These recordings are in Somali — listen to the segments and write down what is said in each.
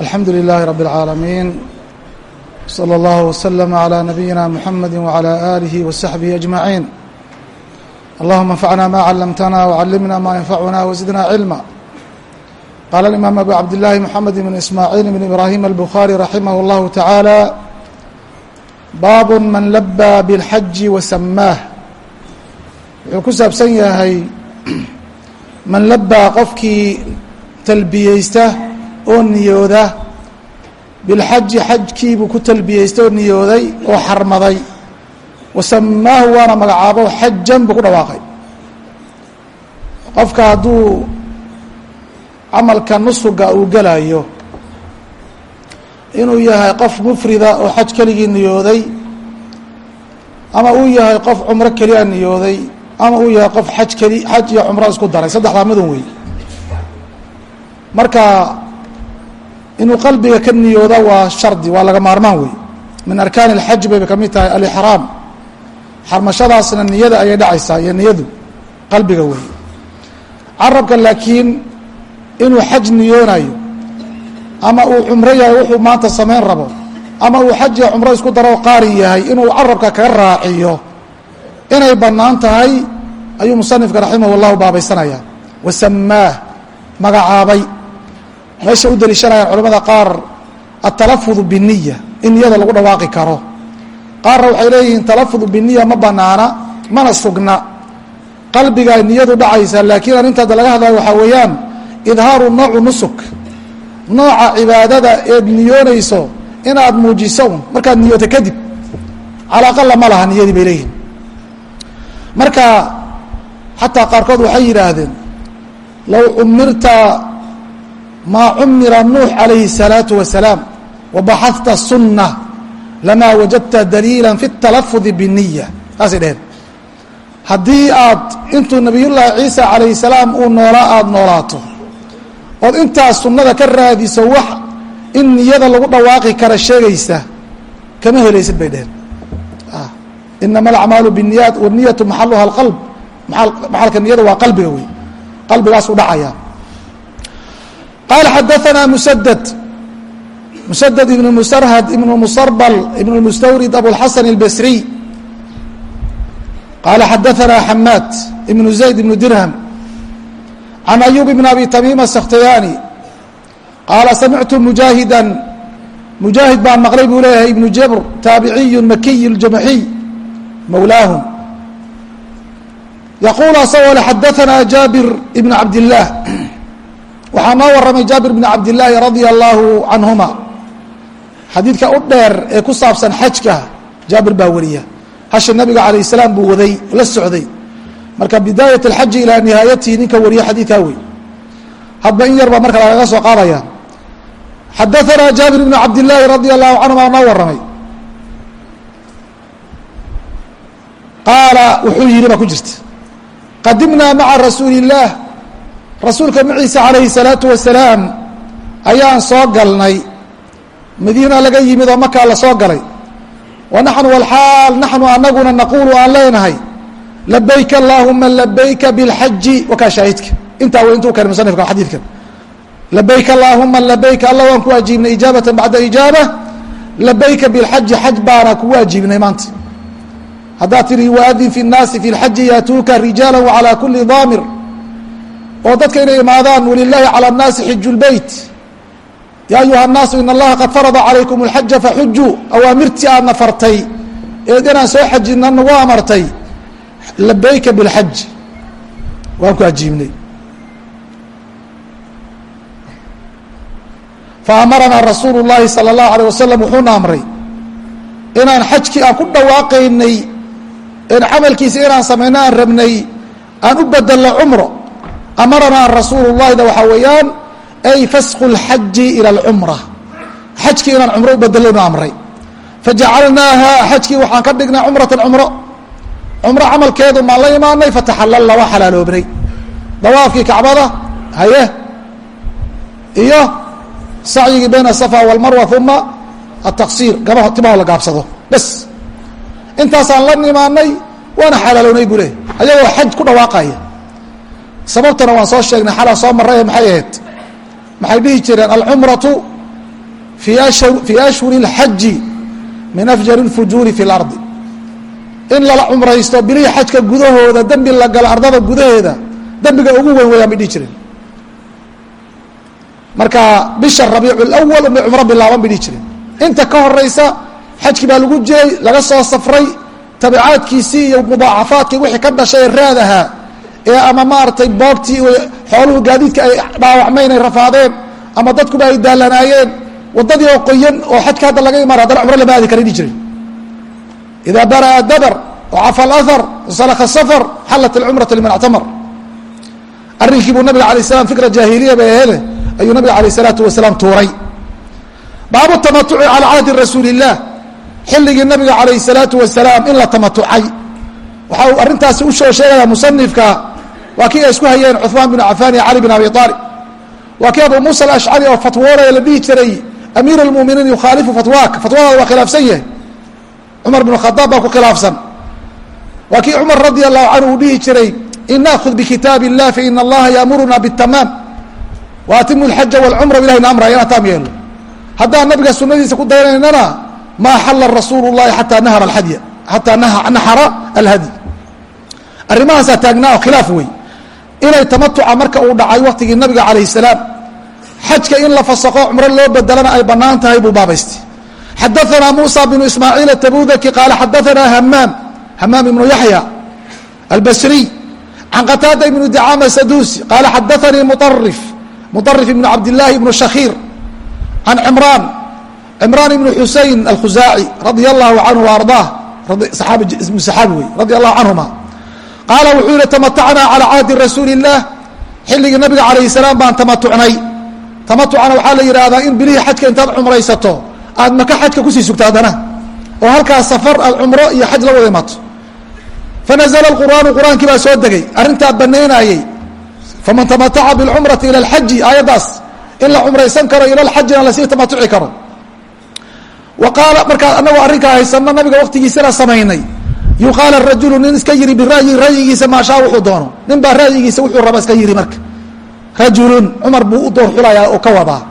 alxamdu لlh رb العاalمين slى اllه وsلم عlى نبيina mحamd وعlى آlih وصaحبه أجمaعين اllهma انfعna ma cلمtna وعلمna ma ينfعna وزidna علما qال الإmام أbو cabd للhi محamed بن إسmاعيل بن إbrاhيم الbخاري رaحimه الlه taعaalى bab man labى bالxaج وsmاah wuxuu ku saabsan yahay man labaa qofkii talbiyeysta oo niyooda bilxaji xajkiibuu ku talbiyeystay oo niyooday oo xarmaday. Wasamaahu waana magacaabo xajan buu ku dhawaaqay. Qofka hadduu camalka nusuga uu gelayo inuu yahay qof mufrida oo xaj keligii niyooday ama uu yahay qof cumro keliya niyooday ama uu yahay qof xaj keli xaj iyo cumro isku daray saddexdaa midun wey marka inuu qalbiga ka niyooda waa shardi waa laga maarmaan wey min arkaani اlxaj bay ka mid tahay alixraam xarmashadaasna niyada ayay dhacaysaa iyo niyadu qalbiga wey carabka laakiin inuu xaj niyoonayo ama uu cumro yahay wuxuu maanta samayn rabo ama uu xaj cumro isku daro qaari yahay inuu carabka kaga raaciyo inay bannaan tahay ayuu musanifka raximah اllahu baabaysanaya wasamaah magacaabay meesha u deliishanayaan culamada qaar atalafud biniya in niyada lagu dhawaaqi karo. Qaarna waxay leeyihiin talafud biniya ma banaana mana sugna. Qalbigaa niyadu dhacaysa laakiin arrintaada laga hadlayo waxaa weeyaan idhaaru noocu nusuk nooca cibaadada eed niyoonayso inaad muujiso un markaad niyooto kadib calaaqala ma laha niyadii bay leeyihiin marka xataa qaarkood waxay yidhaahdeen low cumirta maa cumira nuux calayhi الsalaaةu wasalaam wabaxadta sunna lamaa wajadta daliila fi اtalafudi biniya saasay dheheen haddii aad intuu nabiyullaahi ciisa calayhi salaam uu noolaa aada noolaato ood intaas sunnada ka raadiso wax in niyada lagu dhawaaqi kara sheegaysa kama helaysid bay dheheen inama alacmaalu biniyaat waniyatu maxaluha alqalb maxalka niyada waa qalbiga wey qalbigaasuu dhacaya qال xdثna مسدد مسدد بن مسرهد بن مصربل بن المستورد أبوالحسن البسري قال xdثna حماd بن زيد بن درهم عن أيوب بن أبي تميم السkhtياني qاaل سمعت مجاهدا مجاهد baan مqلay buu leeyahay بن جبر تاaبعي مكي الجمحي mولاaهم يقول asgoo le xdثna جابر بن عبد الله waxaa noo waramay jaabir bn cabdilaahi radia allahu canhuma xadiidka u dheer ee ku saabsan xajka jaabir baa wariya. Hasha nabiga calayh salaam buu waday la socday. Marka bidaayat alxaji ilaa nihaayatihi ninka wariya xadiidkaa wey hadba in yar baa marka lagaga soo qaadaya. Xadaanaa jaabir bn cabdilaahi radia allahu canhuma noo waramay. Qaala wuxuu yihi baa ku jirta. Qadimnaa maca rasuuli اllaah rasuulka maciise calayhi salaatu wasalaam ayaan soo galnay. Madiina laga yimid oo makaa la soo galay. Wa naxnu alxaal naxnu anaguna naquulu aan leenahay labayka allaahuma labayka bilxaji wakaa shaahidka. Intaa wey intuu keenay musanifka xadiidkan. Labayka allaahuma labayka alla waan ku waajiibnay ijaabatan bacda ijaaba. Labayka bilxaji xaj baana kugu waajiibnay maanta. Haddaad tidhi waadin fi nnaasi fi lxaji yaatuuka rijaala wacalaa kuli daamir oo dadka inay imaadaan walilaahi calى الnaasi xiju اlbeyt ya ayuha الnaasu in allaha qad farada calaykum اlxaja faxujuu awaamirtii aadna fartay eed inaan soo xajina nagu amartay labayka biاlxaj waan ku ajiibnay faamaranaa rasuulu الlahi salى الlahu alيه wasalam wuxuuna amray inaan xajkii aan ku dhawaaqaynay en camalkiisa inaan samayno aan rabnay aan u bedelno cumro amaranaa rasuulu llahida waxaa weeyaan ay fasqu lxaji ila alcumra xajkii inaan cumro u amray. Fajacalnaaha xajkii waxaan ka dhignay cumratan cumro. Cumro camalkeedu maan la imaanay fataxalalna waa xalaaloobnay. Dawaafkii kacbada haye. Iyo sacyigii bayna asafa walmarwa uma ataqsiir gabaho timaho la gaabsado. Bas. Intaasaan la nimaanay waana xalaalownay buu leh ayagoo xaj ku dhawaaqaya sababtana waan soo sheegnay xalaa soo marray maxay ahayd maxay dhihi jireen alcumratu fii ashhuri اlxaji min afjari اlfujuuri fi اlardi in lala cumraysto bilihii xajka gudahooda dembi la galo ardada gudaheeda dembiga ugu weyn weyaan bay dhihi jireen marka bisha rabiicu اlawal unbay cumro bilaaban bay dhihi jireen inta ka horeysa xajkii baa lagu jiray laga soo safray tabicaadkiisii iyo mudaacafaadkii wixii ka dhashay ee raad ahaa ee ama maaragtay boogtii xooluhu gaadiidka ay dhaawacmayn ay rafaadeen ama dadkuba ay daalanaayeen waddadii oo qoyan oo xajka hadda laga imaan haddana cumro lama aadi kara dhihi jiray. Idaa bara'a dabar wacafa alahar wasalaka safar xallat alcumratu liman actamar arrinkii buu nabiga alay slam fikra jaahiliya bay ahede ayuu nabiga alayh salaatu wasalaam tuuray. Baabu tamatuci calaa cahdi rasuuli xilligii nabiga calayh salaatu wasalaam in la tamatucay. Waxa uu arrintaasi u soo sheegaya musanifka waa kii ay isku hayeen cuثmaan binu cafaan iyo cali bin abi aalib waa kii abu muusa alashcari oo fatwoonaya la dhihi jiray amiir اlmuminiin yukhaalifu fatwaaka fatwadaada waa khilaafsan yahay cumar bn khadaab baa ku khilaafsan waa kii cumar radi allahu canhu uu dhihi jiray in naakhud bikitaab اllah faina allaha yaamuruna bاtamaam waatimu اlxaja wاlcumra ilahina amra inaan taam yeelno haddaan nabiga sunadiisa ku daynaynana maa xala rasuulu اllahi xataa nahara alhadya xataa naxara alhadyi arrimahaasaa taagnaa oo khilaaf wey inay tamatuca marka uu dhacay waktigii nabiga calayh salaam. Xajka in la fasaqo cumro loo bedelana ay bannaan tahay buu baabaystay. Xadaanaa muusa bnu ismaaciil atabudaki qaala xadaanaa hamaam hamaam ibnu yaxya albasriy can qataada ibnu dacama saduusi qaala xadaanii muarif muarif ibnu cabdillaahi ibnu shakhiir can cimraan cimraan ibnu xusein alkhusaaci radia allahu canhu ardaah saxaabi wey radia allahu canhuma qaala wuxuu yihi tamatacnaa calaa cahdi rasuuli illaah xilligii nabiga calayhi salaam baan tamatucnay tamatucana waxaa la yidhaahdaa in bilihii xajka intaad cumraysato aad maka xajka ku sii sugta haddana oo halkaas safar aad cumro iyo xaj la wada imato. Fanazla qur'aanu quraankii baa soo degay. Arrintaa banaynayey faman tamataca bicumrati ila xaji aayaddaas in la cumraysan karo ila xajina la sii tamatuci karo. Wa qaala markaa anagoo arrinkaa yuqaala rajulu nin iska yiri bira'yi ra'yigiisa maashaa wuxuu doono. Nin baa ra'yigiisa wuxuu raba iska yiri marka. Rajulun cumar buu u door xulayaa oo ka wadaa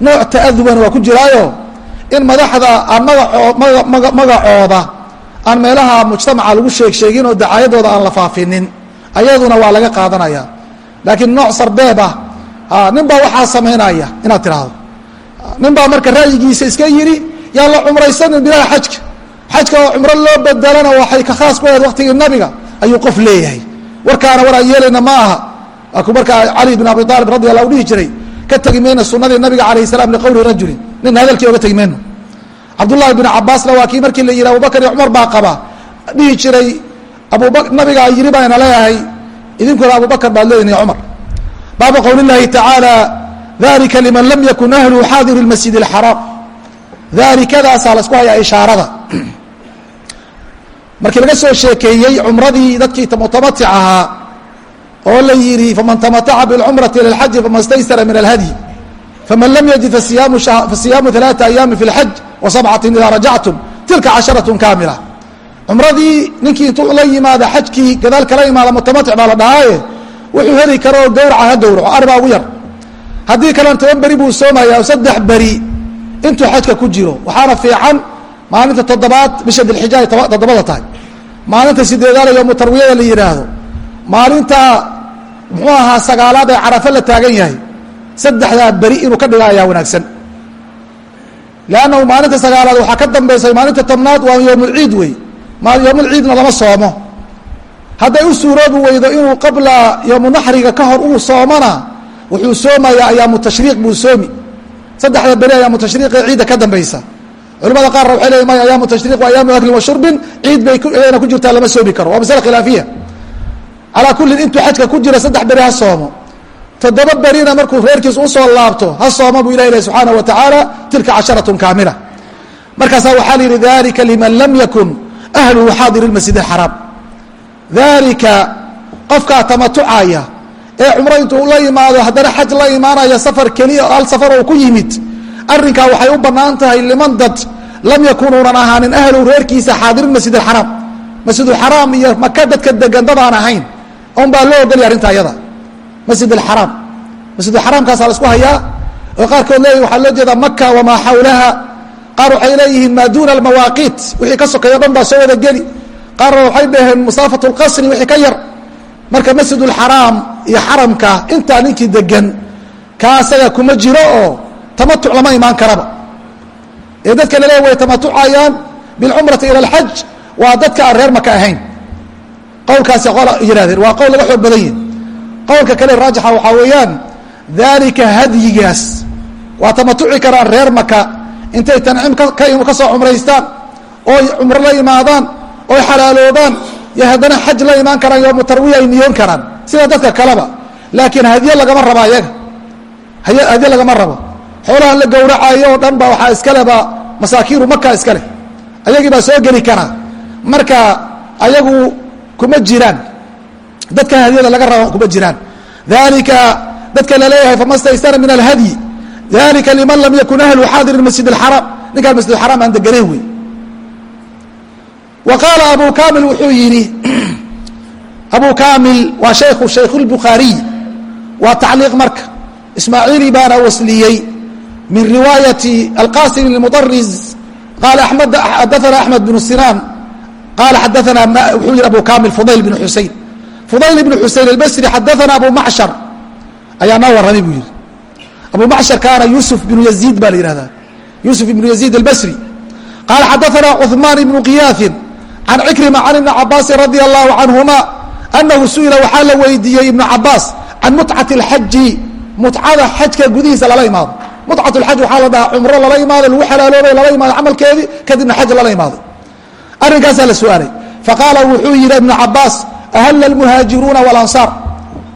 nooc ta'aduban waa ku jiraayo. In madaxda aan magaoo magacooda aan meelaha mujtamaca lagu sheeg oo dacaayadooda aan la faafinin. Ayaduna waa laga qaadanaya. Laakiin nooc sarbeeb ah nin baa waxaa samaynaya inaad tiraahdo. Nin baa marka ra'yigiisa iska yidhi yaan la cumraysanin bilaha xajka xajka oo cumro loo bedelana waxay ka khaas ku ahayd waqtigii nabiga ayuu qof leeyahay. Warkaana war aan yeelayna ma aha. Aku markaa cali bin abi aalib radi alla u dhihi jiray ka tegi mayna sunadii nabiga alayh salaam liqowli rajulin. Nin hadalkii oga tegi mayno cabdullaahi bin cabaasna waa kii markii la yidhi abubakar iyo cumar baa qaba. Dhihi jiray abuba nabigaa yidhi baana leeyahay idinkuna abubakr baad leedihin ya cumar. Baabu qowli llahi tacaala dalika liman lam yakun ahlu xaadiri masjid اlxaraam daalikadaasaa la sku hayaa ishaarada markii laga soo sheekeeyey cumradii dadkii mutamatic ahaa oo la yidhi faman tamataca biاlcumrati ila اlxaji fama staysara min alhadyi faman lam yajid fasiyaamu ثalaaثa ayaami fi اlxaj wasabcati idaa rajactum tilka casharaة kaamila cumradii ninkii intuu la yimaada xajkii gadaal kala imaada mutamatic baa la dhahaaye wuxuu heli karo gawraca ha gawraco arbaa ugu yar haddii kalena toban beri buu soomaya oo saddex beri intuu xajka ku jiro waxaana fiican maalinta toddobaad bisha dilxija ay toddobada tahay. Maalinta sideedaad ee yoomu tarwiyada la yidhaahdo maalinta muxuu ahaa sagaalaad ee carafo la taagan yahay. Saddexdaa beri inuu ka dhiga ayaa wanaagsan. Leannahu maalinta sagaalaad waxaa ka dambaysa maalinta tobnaad waa yoomulciid wey. Yoomulciidna lama soomo. Hadday u suuroobi weydo inuu qabla yoomunaxriga ka hor uu soomona wuxuu soomayaa ayaamu tashriiq buu soomi. Saddexda beri ayaamu tashriiqee ciidda ka dambaysa culimada qaarna waxay leeyiin maya ayaamu tashriiq wa ayaamu aklin wa ciid bay iyadana ku jirtaa lama soomi karo. Waa masale khilaafiya. Calaa kullin intuu xajka ku jira saddex beri ha soomo. Toddoba berina markuu reerkiis u soo laabto ha sooma buu ilah ilahi subxaana wa tacaala tilka casharatun kaamila. Markaasaa waxaa la yidhi dalika liman lam yakun ahluhu xaadir masjid axaraam dalika qofkaa tamatucaya ee cumro intuu la yimaado haddana xaj la imaanaya safar keliya hal safar oo ku yimid arrinkaa waxay u bannaan tahay liman dad lam yakunuunan ahaanin ahlu reerkiisa xaadirin masjid اxaraam masjidulxaraam iyo maka dadka degan dad aan ahayn un baa loo ogolya arrinta ayada masjid alxaraam masjidulxaraamkaasaa la isku hayaa oo qaarkood leeyihiin waxaa loo jeedaa maka wamaa xawlaha. Qaar waxay leeyihiin maa duuna almawaaqiit wixii ka sokeeyo dhan baa soo wada geli. Qaarna waxay dhaheen musaafat lqasri wixii ka yar. Marka masjid ulxaraam iyo xaramka intaa ninkii degan kaa asaga kuma jiro oo tamatuc lama imaan karaba. Ee dadka laleeya way tamatucayaan bilcumrati ila alxaj waa dadka aan reer maka ahayn. Qowlkaasi yihahdeen waa qowl laga xoog badan yihi qowlka kale raajixa waxaa weeyaan daalika hadyigaas. Waa tamatuci karaan reer maka intay tanciim ka soo cumraystaan ooy cumro la imaadaan oy xalaaloobaan yo haddana xaj la imaan karaan yoomu tarwiya ay niyoon karaan. Sida dadka kaleba laakiin hadyo lagama rabo ayaga. Hadyo lagama rabo xoolahan la gowracayo oo dhan ba waxaa iskaleba masaakiinu maka iskale ayagii baa soo geli karaa marka ayagu kuma jiraan. Dadka hadyada laga rabo kuma jiraan. Dalika dadka la leeyahay fama min alhadyi dalika liman lam yakun ahlu xaadir masjid اxaraam ninkaan masjid xaraam aan deganayn wey. Wa qaala abu kamil wuxuu yidhi abu kamil waa shaykhu shaykh اlbukhaariy waa tacliiq marka. Ismaaciili baana wasliyey min riwaayati alqasim اlmudariz qaala xadaana axmed bnu sinaan qaala xadaana wuxuu yihi abu kamil fudayl bn xusein fudayl bn xusein albasri xadaana abu macshar ayaa noo warramay buu yihi abu macshar kaana yusuf bnu yaziid baa la yihahdaa yusuf ibnu yaziid albasri qaala xadaana cuثmaan ibnu qiyaaثin can cikrima can ibni cabaasin radi allahu canhuma anahu su'ila waxaa la weydiiyey ibnu cabaas can mutcati اlxaji mutcada xajka gudihiisa lala imaado mutcat lxaj waxaa la dhahaa cumro lala imaado lagu xalaaloobay lala imaado camalkeedii kadibna xaj lala imaaday arrinkaasaa la su'aalay. Faqaala wuxuu yidhi ibnu cabaas ahalla almuhaajiruuna walansaar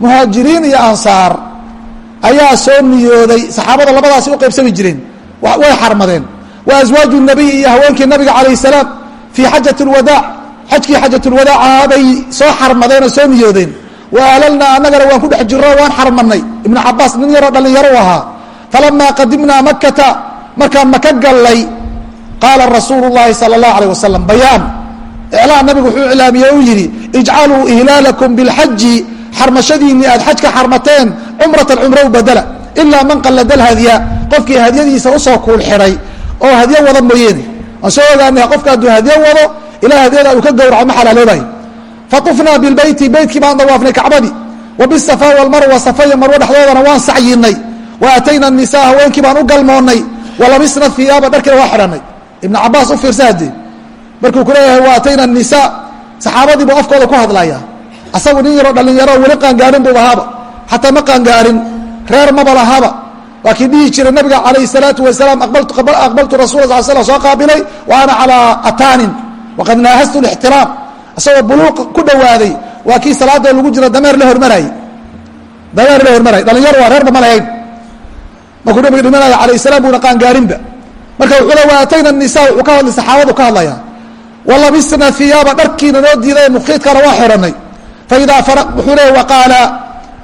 muhaajiriin iyo ansaar ayaa soo niyooday saxaabada labadaasi u qaybsami jireen way xarmadeen. Wa aswaaju nabiy iyo haweenkii nabiga calayh salaam fii xajat lwadaac xajkii xajat lwadaac ahaa bay soo xarmadeen oo soo niyoodeen. Wa ahlalnaa annagana waan ku dhex jirro waan xarmadnay ibnu cabaas nin yaroo dhallinyaro u ahaa falamaa qadimnaa makata markaan maka gallay qaala rasuulu llahi sala allahu alayh wasalam bayaan iclaan nabigu wuxuu iclaamiyey uu yidhi ijcaluu ihlaalakum bilxaji xarmashadiinii aad xajka xarmateen cumratan cumrow badela ilaa man qallada alhadya qofkii hadyadiisa u soo kuul xidhay oo hadyo wada mooyeene waan soo ogaanay qofka hadduu hadyo wado ilaa hadyada uu ka gowraco ma xalaaloobayo faطufnaa bilbeyti beytkii baan dawaafnay kacbadii wa bisafa walmarwa safa iyo marwo dhexdoodana waan sacyinay wa atayna nisaa haweenkii baan u galmoonnay walabisna hiyaaba dharkiina waa xidhanay ibnu cabaas u fiirsa haddee markuu ku leeyahay wa atayna nisaa saxaabadii buu afkooda ku hadlaya asagu nin yaroo dhallinyaro weli qaangaarin buu ahaaba xataa ma qaangaarin reer maba lahaba waa kii dhihi jiray nabiga calayh salaatu wasalaam aqbaltu rasul sal slam soo qaabilay wa ana calaa ataanin waqad naahastu lixtiraam isagoo buluuq ku dhowaaday waa kii salaada lagu jiro dameer la hormarayey dameer la hormarayay dhalinyaro waa reerba ma lahayn markuu nabiga dhimanaya alayh salaam buuna qaangaarinba marka wuxuu le wa atayna nisa wuxuu ka hadlay saxaabadu ka hadlaya. Walabisna hiyaaba dharkiina noo diiday mukiidkana waa xihanay faidaa wuxuu le waqaala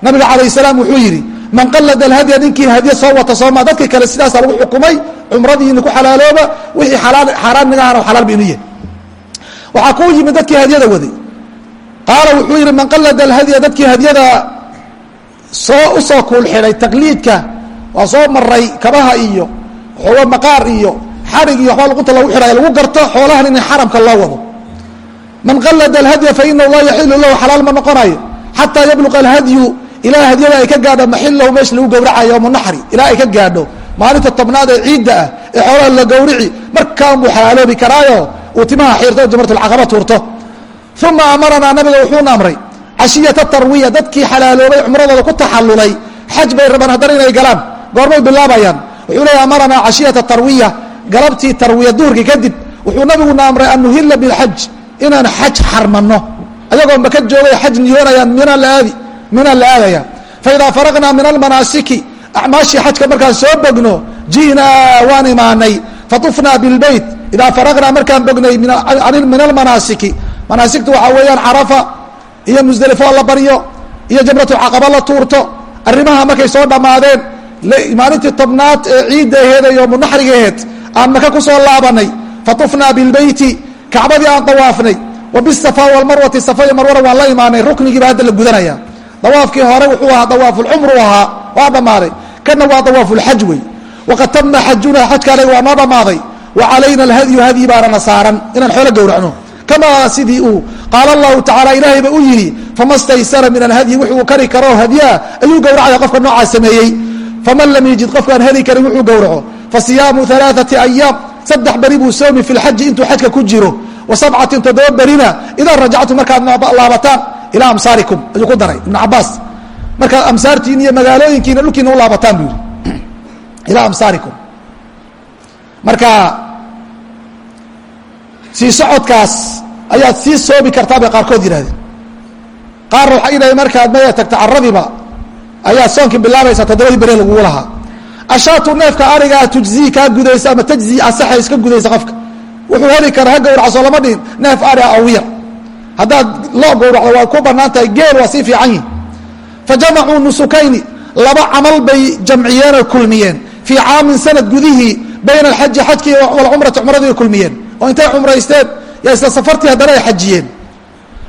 nabiga calayh salaam wuxuu yidhi man qalada alhadya ninkii hadye soo wata sooma dadkii kale sidaasa lagu xukumay cumradiina ku xalaalooba wixii xaaraan nigahana xalaal baynu yahay waxaa kuu yimid dadkii hadyada waday. Qaala wuxuu yidhi man qalada alhadya dadkii hadyada soo u soo kuul xidhay taqliidka waa soo maray kabaha iyo xoogo maqaar iyo xarig iyo waxba luqunta lagu xidhay lagu garto xoolahan in xaramka loo wado. Man qalada alhadya fainahu laa yaxilu lahu xalaal ma noqonayo xataa yabluqa alhadyu ilaa hadyada ay ka gaadho maxilahu meesha lagu gowracayo yowma ilaa ay ka gaadho maalinta tobnaad ee ciidda ah ee xoolaha la gowrici markaan xalaaloobi karaayo uu timaha xiirto o jamratulcaqaba tuurto. Uma amaranaa nabiga wuxuuna amray cashiyata tarwiya dadkii xalaaloobay cumradooda ku taxallulay xaj bay rabaan haddana inay galaan goormay bilaabayaan. Wuxuu leeya amaranaa cashiyata tarwiya. Galabtii tarwiya duhurkii kadib wuxuu nabiguna amray an nuhila bilxaj inaan xaj xarmanno. Ayagoo maka joogay xaj niyoonayaan mina la aadi mina la aadaya. Faidaa faraqnaa min almanaasiki acmaashii xajka markaan soo bogno ji'naa waan imaanay. Faطufnaa bilbeyt idaa faraqnaa markaan bognay min almanaasiki manaasigtu waxaa weeyaan carafa iyo musdelifo la baryo iyo jamratulcaqaba la tuurto. Arrimaha markay soo dhammaadeen maalintii tobnaad ee ciidda aheed ee yoomunaxriga aheed aan maka ku soo laabanay faطufnaa bilbeyti kacbadii aan dawaafnay wa bisafa walmarwati safa iyo marwana waan la imaanay ruknigiiba hadda la gudanaya. Dawaafkii hore wuxuu ahaa dawaafulcumru ahaa waa dhammaaday kana waa dawaafulxaj wey. Waqad tama xajuna xajkaale waa noo dhammaaday wa calayna alhadyu hadyi baanana saaran inaan xoolo gowracno. Kamaa sidii uu qaala allahu tacaala ilaahayba u yidhi fama staysara min alhadyi wuxuu kari karo hadyaa ayuu gowracaya qofka noocaa sameeyey faman lam yajid qofkaan heli karin wuxuu gowraco fasiyaamu alaaثati ayaam saddex beri buu soomi fi lxaji intuu xajka ku jiro wa sabcatin toddoba berina idaa rajactum markaad laabataan ilaa amsaarikum ayuu ku daray ibn cabaas markaad amsaartiin iyo magaalooyinkiina dhulkiina u laabataan buu yihi ilaa amsaarikum marka sii socodkaas ayaad sii soomi kartaa bay qaarkood yidhahdeen qaarna waxay dhahay markaad maya tagta caradiba ayaad soonkii bilaabaysaa toddobadii bere lagugu lahaa ashaatu neefka arigaa tujzii kaa gudaysa ama tajzii asaxa iska gudaysa qofka. Wuxuu heli kara ha gowracso lama dhihin. Neef aria awiyar haddaad loo gowracdo waa ku bannaan tahay. Geel waa sii fiican yihi fa nusukayni. Laba camal bay jamciyeen oo kulmiyeen. Fii caamin sanad gudihii bayna alxaji xajkii walcumrati cumradii kulmiyeen. Oo intay cumraysteen. Yaa isla safartii haddana ay xajiyeen.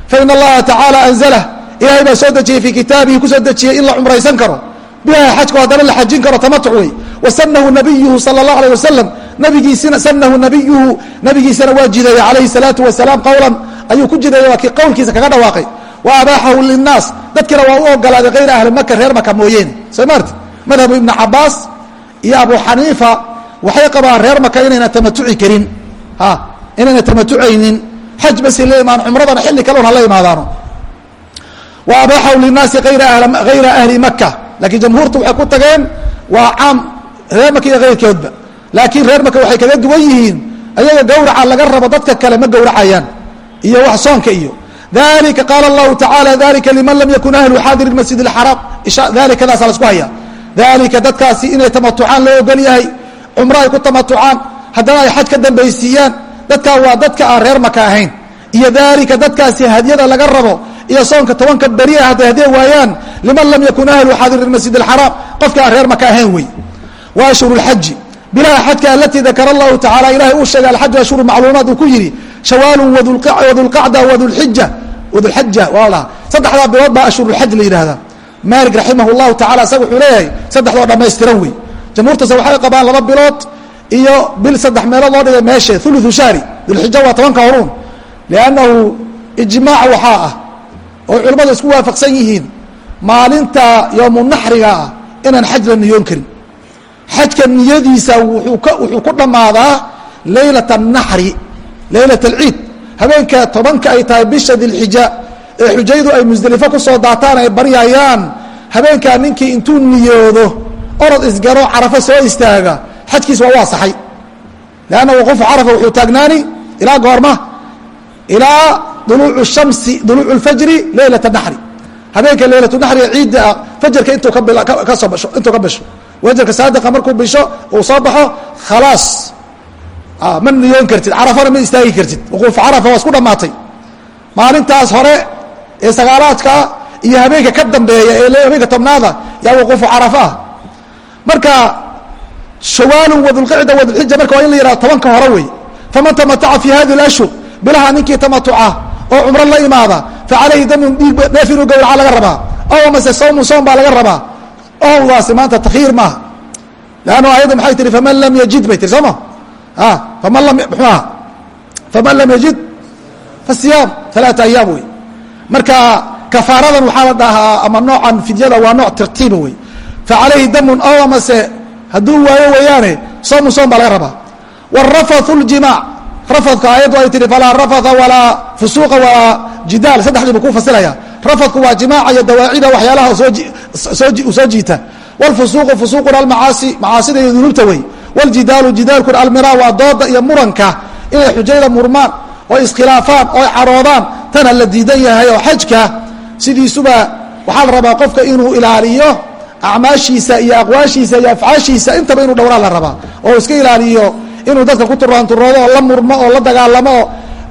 Fain allaha tacaala anzalah ilahay baa soo dejiyey fii kitaabihi ku soo dejiyey in la cumraysan karo. Bilaha xajku haddana la xajin karo tamatuc wey. Wasanahu nabiyuhu sala اllahu alيh wasalam nabigiisina sanahu nabiyuhu nabigiisana waa jideeyey calayhi salaatu wasalaam qowlan ayuu ku jideeyey waa kii qowlkiisa kaga dhawaaqay. Wa abaaxahu linaas dadkina waa u ogolaaday hayra ahli maka reer maka mooyeene soo maarti madhabu ibni cabaas iyo abu xaniifa waxay qabaan reer maka inayna tamatuci karin. Inayna tamatucaynin xaj basi le imaan cumradana xilli kaloon hala imaadaano wa abaaxahu linaasi hayra ahli maka laakiin jamhuurtu waxay ku tageen waa caam reer maka iyo keyrkoodba laakiin reer maka waxay kaga duwan yihiin ayaga gawraca laga rabo dadka kale ma gowracayaan iyo wax soonka iyo dalika qaala allahu tacaala dalika liman lam yakun ahlu xaadiri masjid اxaraam dalikadaasa lasku haya dalika dadkaasi inay tamatucaan loo ogol yahay cumro ay ku tamatucaan haddana ay xaj ka dambaysiiyaan dadkaa waa dadka aan reer maka ahayn iyo dalika dadkaasi hadyada laga rabo iyo soonka tobanka beri ah hadday waayaan liman lam yakun ahlu xaadiri masjid alxaraam qofka reer maka ahayn wey. Wa ashhuru lxaji bilaha xajka alatii dakara allahu tacala ilahay uu sheegay alxaju ashhuru macluumaad uu ku yidhi shawaalun wadulqacda wadulxija wadulxaja waa la saddexdaa bilood baa ashhurulxaj la yidhaahdaa. Maalik raximah llahu tacala isaga wuxuu leeyahay saddexdoo dhammaystiran wey. Jamhuurtase waxay qabaan laba bilood iyo bil saddex meelood loo dhigay meeshe uluثu shahri dilxija waa tobanka horuun liannahu ijmaac waxaa ah oo culimmadu isku waafaqsan yihiin maalinta yowmunaxriga ah inaan xaj la niyoon karin. Xajka niyadiisa wuxuu ku dhammaadaa laylat anaxri laylat alciid. Habeenka tobanka ay tahay bisha dilxija ee xujaydu ay musdelifo ku soo daataan ay baryayaan habeenkaa ninkii intuu niyoodo orod isgaro carafo soo istaaga xajkiis waa waasaxay leanna qofu carafa wuxuu taagnaani ilaa goorma ilaa duluuc shamsi duluuc اlfajri laylat naxri. Habeenka laylat naxriga ciidda ah fajarka intuu ka soo basho intuu ka bisho. Wajarka saadiqa markuu bisho uu soo baxo khalaas. Ma niyoon kartid carafana ma istaagi kartid. Wuquufu carafa waa isku dhammaatay maalintaas hore ee sagaalaadkaa iyo habeenka ka dambeeya ee habeenka tobnaada yaa wuquufu carafa. Ah marka shawaalun wadulqicda wadulxija marka waa in la yihahdo tobanka hore wey. Faman tamataca fi hadi اlashhur bilaha ninkii tamatuca oo cumro la imaada fa calayhi damun dhiig neef inuu gowraca laga rabaa. Ow mase sawmu soom baa laga rabaa. Owdaasi maanta takyiir maaha. Lannu ayadda maxay tihi faman lam yajid bay tihi soo ma faman lam mxuu faman lam yajid fasiyaam alaata ayaam wey. Marka kafaaradan waxaa la dhahaa ama noocan fidyada waa nooc tartiiba wey. Fa damun ow amase hadduu waayo weeyaane soomu soom baa laga rabaa. Warafathu ljimaac rafadka ayaddu ay tihi falaa rafatha walaa fusuuqa walaa jidaal. Saddexdiibu ku fasilaya. Rafadku waa jimaaca iyo dawaacida waxyaalaha soo jiita. Wlfusuuqu fusuuquna almacaasi macaasida iyo dunuubta wey. Wاljidaalu jidaalkuna almira waa dooda iyo muranka inay xujayda murmaan oo iskhilaafaan oo caroodaan. Tana la diidan yahay oo xajka sidiisuba waxaa la rabaa qofka inuu ilaaliyo acmaashiisa iyo aqwaashiisa iyo afcaashiisa. Intaba inuu dhowraa la rabaa oo iska ilaaliyo inuu dadka ku turaanturoodo oo la murmo oo la dagaalamo oo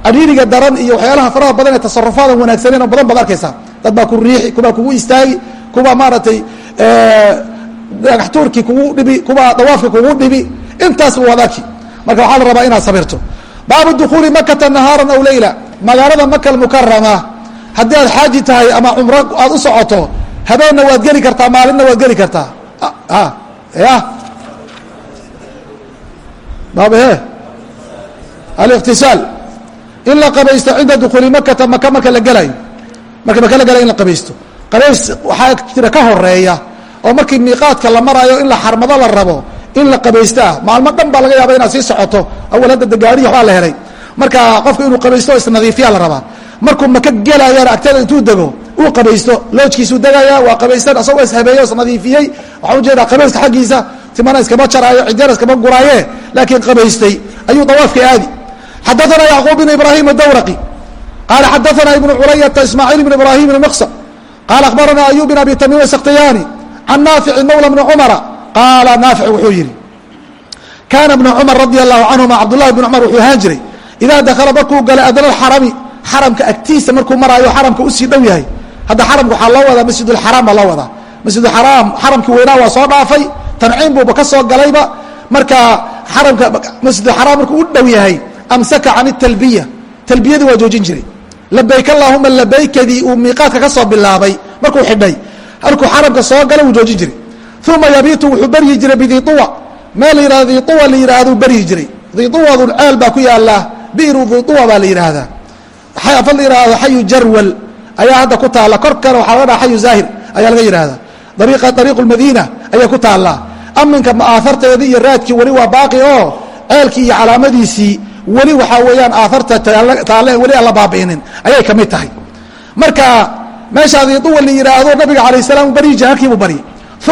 adhiiriga daran iyo waxyaalaha faraha badan ee tasarufaadan wanaagsaneyn oo badan baad arkaysaa. Dad baa ku riixi kubaa kugu istaagi kubaa maaragtay dhagax tuurkii kugu dhibi kubaa dawaafki kugu dhibi. Intaasba waad arki marka waxaa la rabaa inaad sabirto. Baabu dukuuli makata nahaaran aw leyla magaalada maka almukarama haddii aad xaaji tahay ama cumro aad u socoto habeenna waad geli kartaa maalinna waad geli kartaa. Ya baabhe aliqtisaal. In la qabaysto cinda dukuuli makata maka marka la gelayo marka maka la gelayo in la qabaysto. Qabays waxaa jira ka horreeya oo markii miiqaadka la maraayo in la xarmado la rabo in la qabaysto ah maalmo dhan baa laga yaaba inaad sii socoto. Awal hadda dagaariya waxbaa la helay. Marka qofka inuu qabaysto o isnadiifiya la rabaa. Markuu maka gelayana agteeda intuu dego uu qabaysto loojkiisuu degaya waa qabaysan asagoo ishabeeye isnadiifiyey waxaan u jeedaa qabayska xaggiisa timana iskama jaraayo cidyana iskama guraaye laakiin qabaystay. Ayuu dawaafka aadi. Xadaana yacquub bn ibrahim adawraqi qaala xadaana ibnu culayata ismaaciil bn ibrahim bn miqsam qaala akhbarana ayub bn abi tamiim sakhtiyaani can naafici mawla bni cumara qaala naafic wuxuu yihi kaana bnu cumar radi allahu canhuma cabdullahi bn cumar wuxuu ahaan jiray idaa dakala markuu galay adna xarami xaramka agtiisa markuu maraayo xaramka u sii dhow yahay. Hadda xaramka waxaa loo wadaa masjidulxaraam baa loo wadaa. Masjidulxaraam xaramkii weynaa waa soo dhaafay tanciim buuba ka soo galayba marka xaramka masjidulxaraam markuu u dhow yahay amsaka can talbiya talbiyadii waa joojin jiray. Labayk allahuma labaykadii uu miiqaadka ka soo bilaabay markuu xidhay halkuu xaramka soo galay wuu joojin jiray. Uma yabiitu wuxuu beryi jiray bidiuwa meel la yihahdo diuwa la yidhahduu beryi jiray. Diuwadun ceel baa ku yaalla biru diuwa baa la yidhaahdaa fa la yihahdo xayu jarwal. Ayaa hadda ku taalla korkana waxaa laga dhaha xayu zaahir ayaa laga yidhahdaa dariiqa dariiqu lmadiina ayay ku taallaa aminka aaharteedii iyo raadkii weli waa baaqi oo ceelkii iyo calaamadiisii weli waxaa weeyaan aaharta taalle weli aan la baabi'inin ayay ka mid tahay marka meeshaa diuwa la yidhaahdo nabiga calayh salaam baryi jir halkiibuu baryay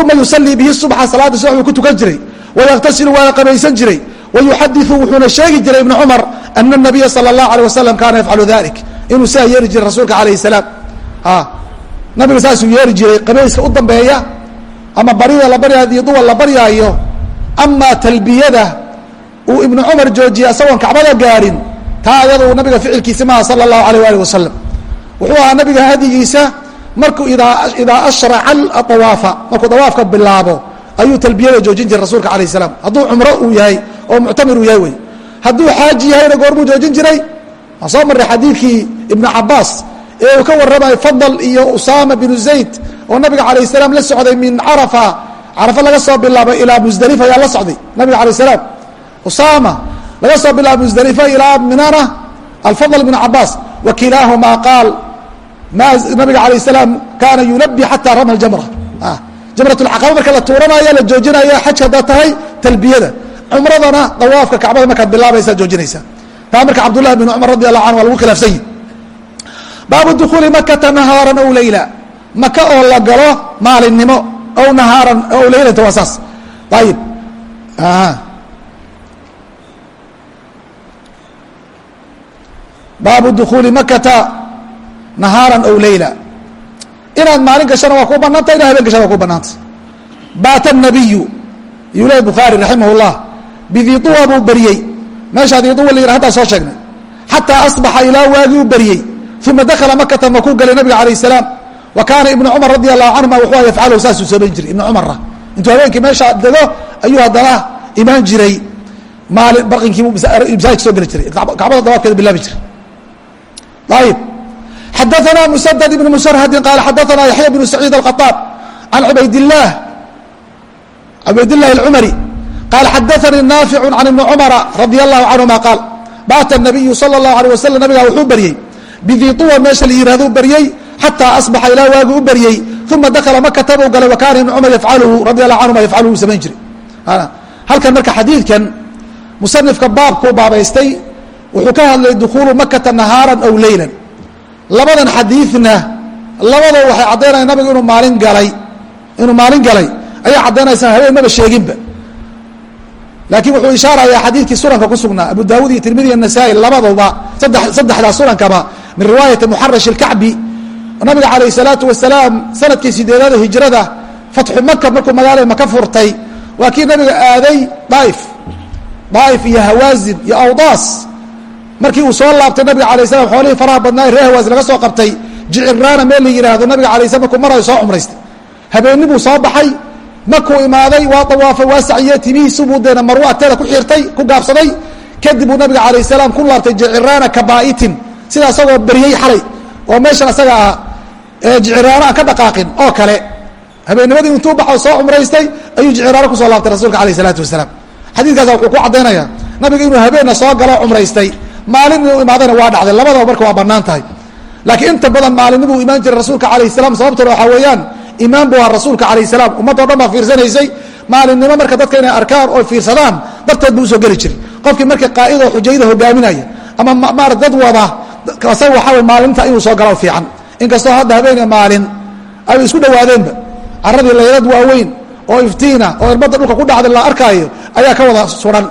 uma yusallii bihi subxa salaada subax buu ku tukan jiray wayaqtasilu waana qabaysan jiray wayuxadiu wuxuuna sheegi jiray ibnu cumar ana nabiya sala allahu alيh wasalam kaana yafcalu dalik inuu saa yeeri jiray rasuulka alayh salaam nabiga saasuu yeeri jiray qabayska u dambeeya ama barida la baryayo diiduwa la baryaayo. Amaa talbiyada uu ibnu cumar joojiyey asagoon kacbada gaadhin taa ayadu nabiga ficilkiisi maaha sala allahu alayh alih wasalam wuxuu ahaa nabiga hadigiisa markuu idaa ashraca awaafa markuu dawaafka bilaabo ayuu talbiyada joojin jiray rasuulka alayh salaam. Hadduu cumro uu yahay oo muctamir uu yahay wey. Hadduu xaaji yahayna goormuu joojin jiray. Waan soo marray xadiidkii ibnu cabaas ee uu ka warramayo fadl iyo usaama binu zayd oo nabiga calayh salaam la socday min carafa. Carafa laga soo bilaabay ilaa musdalifa ayaa la socday nabiga alayh salaam. Usaama laga soo bilaabo musdalifa ilaa minana alfadl bn cabaas wa kilaahumaa qaal nabiga alayh salaam kaana yunabi xataa rama jamra jamrat lcaqaba marka la tuuranaya la joojinaya xaj haddaad tahay talbiyada. Cumradana dawaafka kacbada markaad bilaabaysaa joojinaysaa. Taa marka cabdullahi bn cumar radi allahu anhu waa lagu khilaafsan yihi baabu dukuuli makata nahaaran ow leyla maka oo la galo maalinimo ow nahaaran ow leylata waa saas. Ayib baabu dukuuli makata nahaaran ow leyla inaad maalin gashana waa ku banaanta ina habeen gashana waa ku banaanta baata nabiyu yuu lehy bukhaari raximah اllah bidiuwa buu beriyey meeshaa diuwa la yihah haddaa soo sheegnay. Xataa asbaxa ilaa waagii u beriyey uma dakla makata makuu galay nabiga alayh salaam wa kaana ibnu cumar radi allahu canhuma wuxuu yafcalhu saasuu samayn jiray ibnu cumarna intuu habeenkii meesha dego ayuu haddana imaan jiray maalin barqinkii masaajid soo geli jiray kacbada dawaafkeeda bilaabi jiray ayib xadaanaa musadad ibnu musarhadin qaala xadaanaa yaxya bnu saciid alkhaaab can cubaydilah cubaydillahi alcumari qaala xadaanii naaficu can ibni cumara radi allahu canhuma qaal baata nabiyu sala اllahu alيh wasalam nabigaa wuxuu baryey bidiuwa meesha la yihahdo beryey xataa asbaxa ilaa waagi u beryey uma dakala makata buu galay wa ibn cumar yafcaluhu radi allahu canhuma yafcaluhu samayn jiray halkan marka xadiidkan musanifka baabkuu baabaystay wuxuu ka hadlay dukuulu makata nahaaran aw leylan labadan xadiidna labadoo waxay caddaynaya nabigu inuu maalin galay inuu maalin galay ayaa caddaynaysaa habeen maba sheeginba laakiin wuxuu ishaarayaa xadiidkii sunanka ku sugnaa abu daawud iyo tirmidi iyo nasaa-i labaduba saddexdaa sunankaba min riwaayati muxarash ilkacbi nabiga calayh salaatu wasalaam sannadkii sideedaada hijrada fatxu maka markuu magaalada maka furtay waa kii nabiga aaday daaif daaif iyo hawaazin iyo awdaas. Markii uu soo laabtay nabiga alay slam xoolihii faraha badnaa ree hawaazin laga soo qabtay jiciraana meel la yidhaahdo nabiga alay slam markuu marayo soo cumraystay habeenni buu soo baxay markuu imaaday waa dawaafay waa saciye timihiisubuu deena marwo agteeda ku xirtay ku gaabsaday kadib buu nabiga calayh salaam ku laabtay jiciraana kabaa'itin sida asagoo beriyey xalay oo meeshan asaga ah jiciraano aan ka dhaqaaqin oo kale habeennimadii intuu baxo soo cumraystay ayuu jiciraaro ku soo laabtay rasuulka alayh isalaatu wasalaam. Xadiidkaasa wuxuu ku caddaynaya nabiga inuu habeenna soo galo cumraystay maalin inuu imaadayna waa dhacday labadaba marka waa bannaan tahay. Laakiin inta badan maalinimuu imaan jiray rasuulka alayh salam sababtuna waxaa weeyaan imaan buu ahaa rasuulka alayh salaam. Ummadoo dhan baa fiirsanaysay maalinimo marka dadka inay arkaan oo fiirsadaan darteed buu u soo geli jiray. Qofkii marka qaa'idoo xujayada hogaaminaya ama maara dad wada asaga waxaa wey maalinta inuu soo galo fiican. Inkastoo hadda habeene maalin ay isku dhawaadeenba caradii laylad waaweyn oo iftiina oo irbadda dhulka ku dhacda la arkaayo ayaa ka wada suran.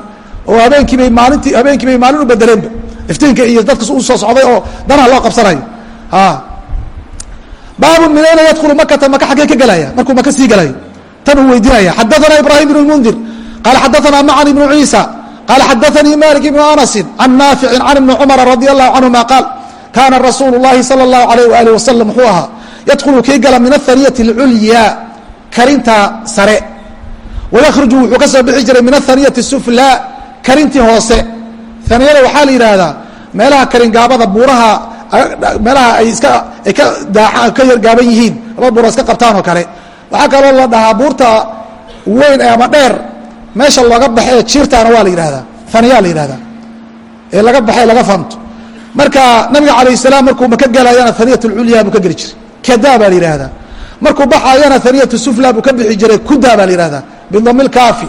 Oo habeenkiibay maalintii habeenkiibay maalin u bedeleenba iftiinka iyo dadka u soo socday oo danaha loo qabsanayo. Baabu min ayna yadkhulu makata maka xaggee ka gelaya markuu maka sii gelayo tan uu weydiinaya xadaثana ibrahim bn mundir. Qaala xadaثana macan ibnu ciisa qaala xadaanii malik ibnu anasin can naaficin can ibni cumara radi allahu canhuma qaal kaana rasuulu llahi sala allahu alayh waalih wasalam wuxuu ahaa yadkhulu kii gala min ahaniyati alculyaa karinta sare wayakhruju wuxuu ka soo bixi jiray min ahaniyati suflaa karintii hoose haniyada waxaa la yidhaahdaa meelaha karingaabada buuraha meelaha ay iska ay ka daaca ka yargaaban yihiin laba buura iska qabtaan oo kale waxaa kaloo la dhahaa buurta weyn ama dheer meesha looga baxe ee jiirtaana waa la yidhahdaa haniyaa la yidhahdaa ee laga baxay laga fanto. Marka nabiga calayh salaam markuu maka gelayana haniyat lculyaa buu ka geli jiray. Kada baa la yidhahdaa markuu baxayana haniyatu sufla buu ka bixi jiray kuda baa la yihahdaa bidami lkaafi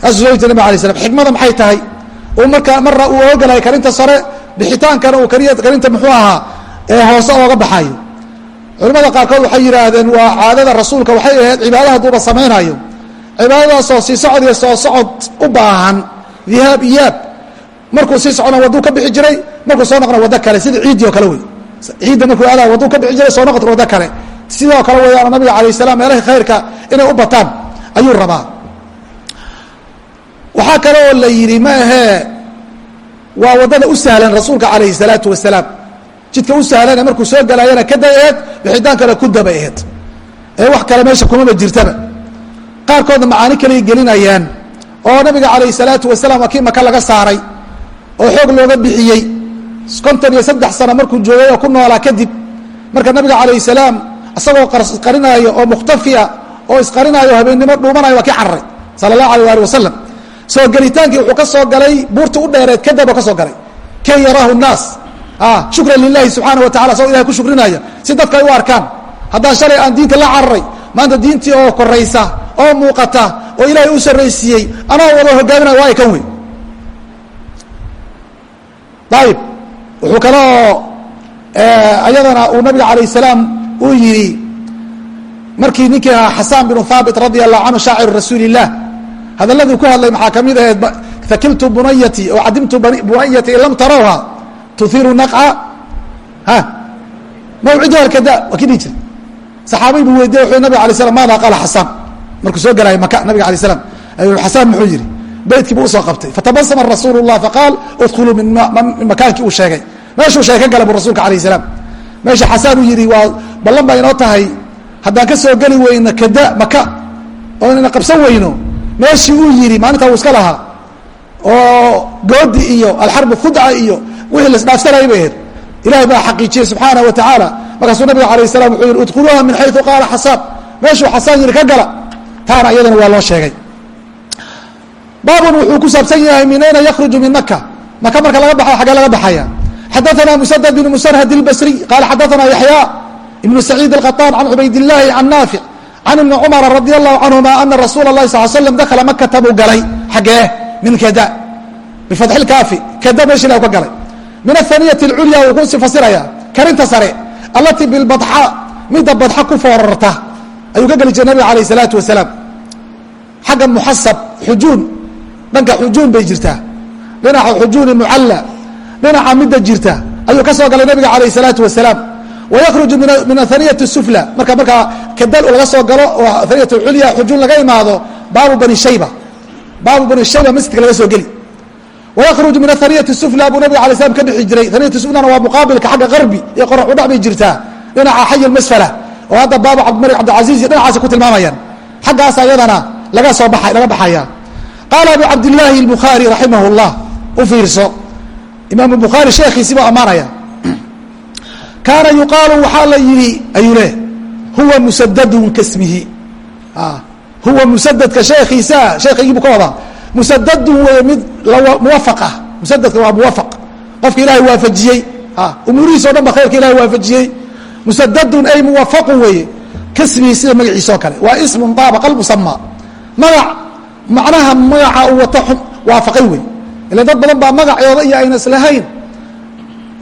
saasuu soo jira nabig alay slam xikmada maxay tahay? Uu markaa marna uu ogalaya karinta sare bixitaankana uu karinta muxuu ahaa ee hoose ooga baxayo culimmada qaarkood waxay yidhaahdeen waa caadada rasuulka waxay ahayd cibaada hadduuba samaynayo cibaadadaasoo sii socod iyo soo socod u baahan dihaab iyaab markuu sii socona wadduu ka bixi jiray markuu soo noqona waddo kale sida ciiddii oo kale wey ciidda markuu aadayo wadduu ka bixi jiray soo noqodka waddo kale. Sidoo kale weeyaan nabiga calayh salaam meelaha khayrka inay u bataan ayuu rabaa. Waxaa kale oo la yidhi ma ahee waa waddada u sahlan rasuulka calayhi salaatu wasalaam. Jidka u sahlane markuu soo galaayana kaday aheed bixitaankana kudabay aheyd ee wax kale meesha kumaba jirtaba qaarkoodna macaani kaley gelinayaan oo nabiga calayhi salaatu wasalaam waa maka laga saaray oo xoog looga bixiyey. Konton iyo saddex sano markuu joogay oo ku noolaa kadib marka nabiga calayhi salaam isagoo isqarinaayo oo mukhtafiya oo isqarinaayo habeennimo dhuumanayo waa kii cararay sala allahu alayh ali wasalam soo gelitaankii wuxuu ka soo galay buurta u dheereed kadab oo ka soo galay. Kan yaraahu nnaas shukran lilahi subxaana wa tacala asagoo ilahay ku shukrinaya. Si dadka ay u arkaan haddaan shalay aan diinta la cararay maanta diintii oo koraysa oo muuqata oo ilaahay u sarraysiiyey. Anoo wada hogaaminaya waa kan wey ayib wuxuu kaloo ayadana uu nabiga calayh salaam uu yidhi markii ninkii ahaa binu haabit radia allahu canhu shaaciru rasuuli hadalladuu ku hadlay maxaa ka mid ahayd fakiltu bunayatii oo cadimtu bunayatii in lam tarawha tuhiru naqca ha? Mawciduha alkada waa kii dhihi jira saxaabay buu weydiye wuxuu nabig alay slam maada qaala xasaan markuu soo galaayay maka nabiga alay slam ayuu xasaan muxuu yidhi beydkii buu u soo qabtay. Fatabasama rasuulu llah faqaal udkhuluu min makaankii uu sheegay. Meeshuu sheeg ka gala bu rasuulka alayh salaam. Meesha xasaan uu yidhi waa ballan baa inoo tahay. Haddaan ka soo geli weyno kada maka oo inayna qabsan weyno. Meeshii uu yidhi maalintaa uu iska lahaa oo goodi iyo alxarbu khudca iyo wixii lasdhaafsanayay bay ahayd. Ilahay baa xaqiijiyey subxaana wa tacaala markaasuu nabiga alayh salam wuxuu yihi udkhuluuha min xayu qaala xasaan. Meeshuu xasaan yidhi ka gala taana iyadana waa loo sheegay baabun wuxuu ku saabsan yahay min ayna yakruju min maka maka marka laga baxo xagee laga baxaya xadaثna msdد بن msrhd الbsrي qala xadaثna yaحyى iبn سacيid الqطاn can cubayd الlahi can naafic can iبni cmr radي الlahu canهuma ana rasuula الlahi sal slm dakla makata buu galay xagee min kada bifatxi اkaafi kada meeshii la ka galay min aلhaniyati اculya wuu ku fasiraya karinta sare alatii biاlbaxa midda badxa ku foorarta ayuu ka geli jiray nabiga aleyh salaatu wasalaam. Xagga muxasab xujuun. Dhanka xujuun bay jirtaa. Dhinaca xujuuni mucalla dhinaca midda jirta ayuu ka soo galay nabiga aleyh salaatu wasalaam. Wayakruju min ahaniyati sufla. Marka markaa kadal laga soo galo oo haniyat culya xujuun laga imaado baabu bani shayba. Baabu bani shayba masjidka laga soo geli. Wayakruju min ahaniyati sufla buu nabiga alay slam ka bixi jiray. Haniyatu suflana waa muqaabilka xagga qarbi ee qorax udhac bay jirtaa. Dhinaca xay masfala oo hadda baabu cabdimalik cabdilcaziz iyo dhinacaasi ku tilmaamayaan. Xaggaas ayadana laga soo ba laga baxaya. Qaala abu cabdillaahi اlbukhaari raximah اllah u fiirso. Imaam bukhaari sheekhiisi buu ammaanaya. Kaana yuqaalu waxaa la yidhi ayuu le huwa musadadun kasmihi huwa musadadka sheekiisa sheekaygiibu ka wadaa. Musadadun wey mid muwafaq ah musadadka waa muwafaq. Qofka ilahay waafajiyey. Umuurihiis o dhan ba khayrka ilahay waafajiyey musadadun ay muwafaqun weeye kasmihi sida magaciisa oo kale. Waa ismun daabaqa almusama magac macnaha magaca uu wato waafaqay wey ila dad badan baa magacooda iyo ayna islahayn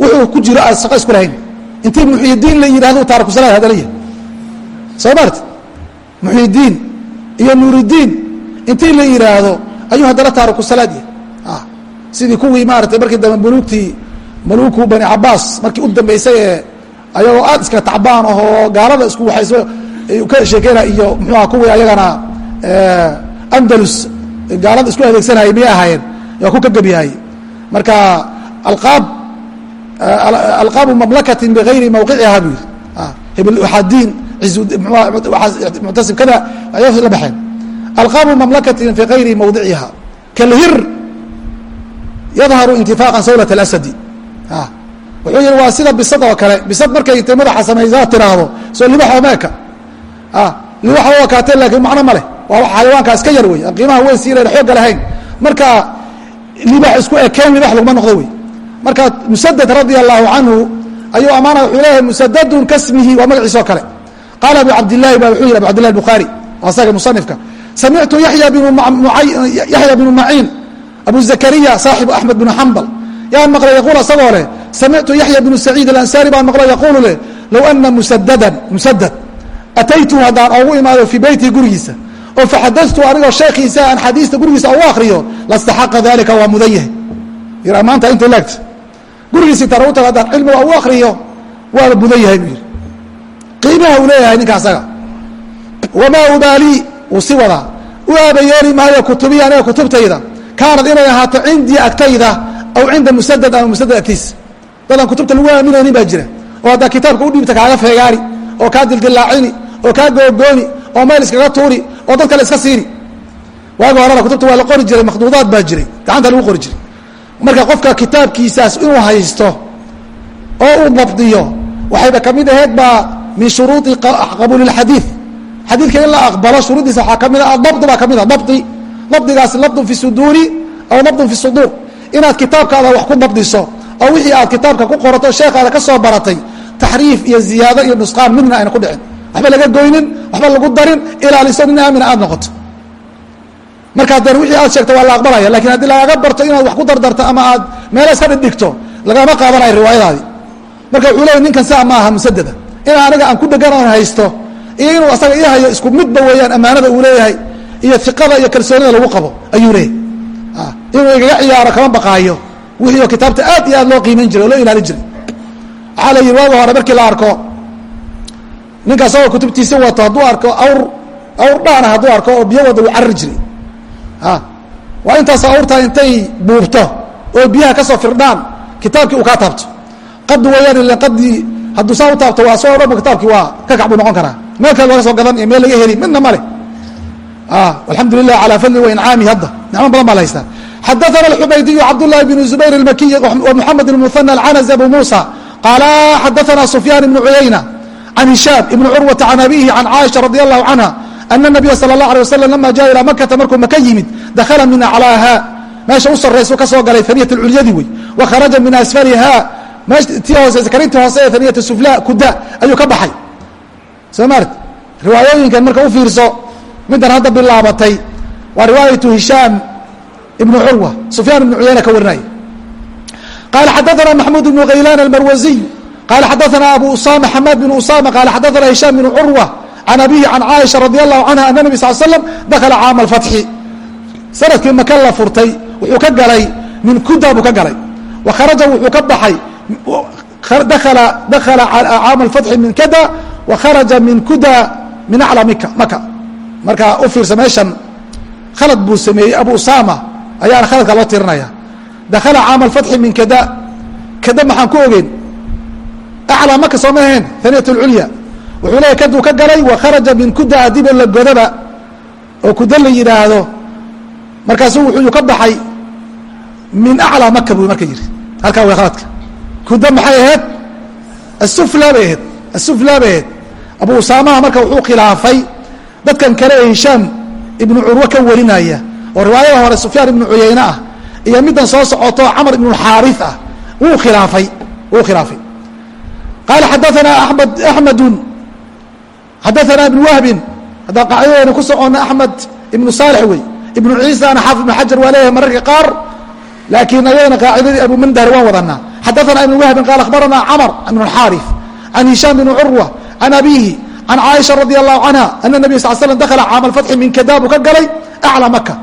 wuxuu ku jiro aan shaqo isku lahayn. Intii muxyidiin la yidhahdo taarikusalaad hadalaya soo maarti muxyidiin iyo nuuridiin intii la yidhaahdo ayuu haddana taarikusalaad yahay sidii kuwii maaratay markii dambe muluugtii muluuku bani cabaas markii u dambeysay ee ayagoo aad iska tacbaan ahoo gaalada isku waayso ka sheekeyna iyo muxuuha kuwii ayagana andalus gaalada isku adeegsanayay miyay ahaayeen? Waa ku ka gebyahay marka alqaab alqaabu mamlakatin bigayri mawqiciha buu yiri hebel waxaa diin muctasib kada ayay la baxeen. Alqaabu mamlakatin fi gayri mawdiciha kalhir yadharu intifaaqan sawlat اlasadi wuxuu yihi waa sida bisad oo kale. Bisad markay intay madaxa samaysaa tiraahdo soo libaxoo meeka libaxa waa kaatee laakiin macno ma leh. Waa wax xayawaankaas ka yar wey aan qiimaha weyn siinayn xoogga lahayn marka libax isku ekeen libax laguma noqdo wey marka musadad radia allahu canhu ayuu amaana wuxuu leeyahay musadadun kasmihi waa magaciisa oo kale. Qaala abu cabdillahi ba wuxuu yihi abu cabdillahi bukhaari asaga musanifka samictu yaya bnu maciin abu zakariya saaxibu axmed bnu xambal yaan maqlay yaquul asagoo leh samictu yaxya bnu saciid alansaari baan maqlo yaquulu leh low ana musadadan musadad ataytu haddaan ogu imaado fii beytii gurigiisa oo faxadatu anigoo sheekiisa aan xadiista gurigiisa ugu akriyo lastaxaqa dalika waa mudan yahay maanta inta laagta gurigiisi tara u tago haddaan cilmiga ugu akriyo waana mudan yahay buu yihi qiimaha uu leeyahay ninka asaga wamaa ubaalii wuu si wadaa u aabayeeli maayo kutubiya aniga kutubtayda kaanad inay ahaato cindii agtayda aw cinda musadad ama musadad agtiisa dadaan kutubta lagu aaminaynin baa jira. Oo haddaa kitaabka u dhiibta kaaga feegaani oo kaa dildilaacini oo kaa googooni oo meel iskaga tuuri oo dad kale iska siini waagi horena kutubta waa la qori jiray makhduudaad baa jiray gacanta lagu qori jiray. Marka qofka kitaabkiisaas inuu haysto oo uu dabdiyo waxayba ka mid aheyd baa min shuruudi qabuuli اxadiiث xadiidka in la aqbalo shuruuddiisa waxaa ka mid a dabdi baa ka mid a dabdi. Dabdigaasi labdun fi suduuri aw dabdun fi suduur. Inaad kitaabkaada wax ku dabdiso oo wixii aad kitaabka ku qorato sheekaada ka soo baratay taxriif iyo ziyaado iyo nusqaan midna ayna ku dhicin. Waxba laga goynin waxba lagu darin ilaaliso nin aamina aad noqoto. Markaas deen wixii aad sheegto waa la aqbalaya laakiin haddii lagaga barto inaad wax ku dardarto ama aad meela iska dhigdhigto lagama qaadanayo riwaayadaadii marka wuxuu leeyay ninkan saa ma aha musadada in aniga aan ku dhegan oon haysto iyo inuu asaga ii hayo isku midba weeyaan ammaanada uu leeyahay iyo iqada iyo kalsoonida lagu qabo ayuu leeyahay. Inuu igaga ciyaaro kama baqaayo wixii kitaabta aad iyo aad loo qiimayn jiray oo loo ilaalin jiray. Waxaa la yihi waagi hore markii la arko. Ninka asagoo kutubtiisa wato hadduu arko awr awr dhaana hadduu arko oo biyo wada uu carari jiray. Waa intaas awrtaa intay buubto oo biyaha ka soo firdhaan kitaabkii uu kaa taabto. Qadi wayaan ila qadii hadduu saa u taabto waa soo dhanba kitaabkii waa ka kac buu noqon karaa. Meel kale laga soo gadan iyo meel laga heli midna male alxamdu lilah calaa fadli wa incaami hadda. Nicmo badan baa la haystaa xadaana alxubaydiyu cabdullahi bn zubayr almakiy wmuxamed bn muhana alcanas abu muusa qaala xadaana sufyaan ibnu cuyayna can hishaam ibni curwata can abihi can caaisha radi allahu canha ana nabiya sala allah alay wasalam lama jaa ilaa makata markuu maka yimid dakhala min aclaaha meesha u sarraysu ka soo galay haniyat lculyadi wey wa kharaja min asfaliha tii hoose karintii hoose ee haniyat sufla kuda ayuu ka baxay soo maart riwaayooyinkan marka u fiirso middan hadda bilaabatay waa riwaayatu hishaam ibnu curwa sufyaan ibnu cuyayna ka warinaya qaala xadaana maxmuud ibnu khaylaan almarwaziy qaala xadaana abu usama xamaad bn usama qaala xadaana hishaam bn curwa can abihi can caaisha radi allahu canha ana nabi sal slam dakala caama alfatxi sannadkii maka la furtay wuxuu ka galay min kuda buu ka galay. Wa kharaja wuxuu ka baxay dakala caama alfatxi min kada wa kharaja min kuda min aclaa mika maka marka u fiirsa meeshan khalad buu sameeyey abu usama ayaana khaladka loo tirinaya. Dakala caama alfatxi min kada. Kada maxaan ku ogeyn? Aclaa maka sooma ahayn haniyat lculya wuxuu leeyahy kaduu ka galay wa kharaja min kuda adiba la godaba oo kuda la yidhaahdo. Markaasuu wuxuu ka baxay min aclaa maka buu marka yidhi. Halkaa way khaladka kuda maxay ahayd? Asufla bay ahayd. Asufla bay ahayd. Abu usaamaha marka wuxuu khilaafay dadkan kale ee hishaam ibnu curwe ka warinaya oo riwaayada hore sufyaan ibnu cuyayne ah iyo middan soo socoto camr ibnu xaari ah wuu khilaafay wuu khilaafay. Qaala xadaanaa amed axmedun xadaanaa ibnu wahbin haddaan ku soconna axmed ibnu saalix wey. Ibnu ciisana xaafid ibnu xajar waa leeyahay mararka qaar laakiin ayadana qaacidadii abu mandahar waan wadanaa. Xadaana ibnu wahbin qaal akhbaranaa camr ibn xaari can hishaam bn curwa can abihi can caaisha radi allahu canha ana nabiy sal slam dakala caama alfatxi min kadaabu ka galay aclى maka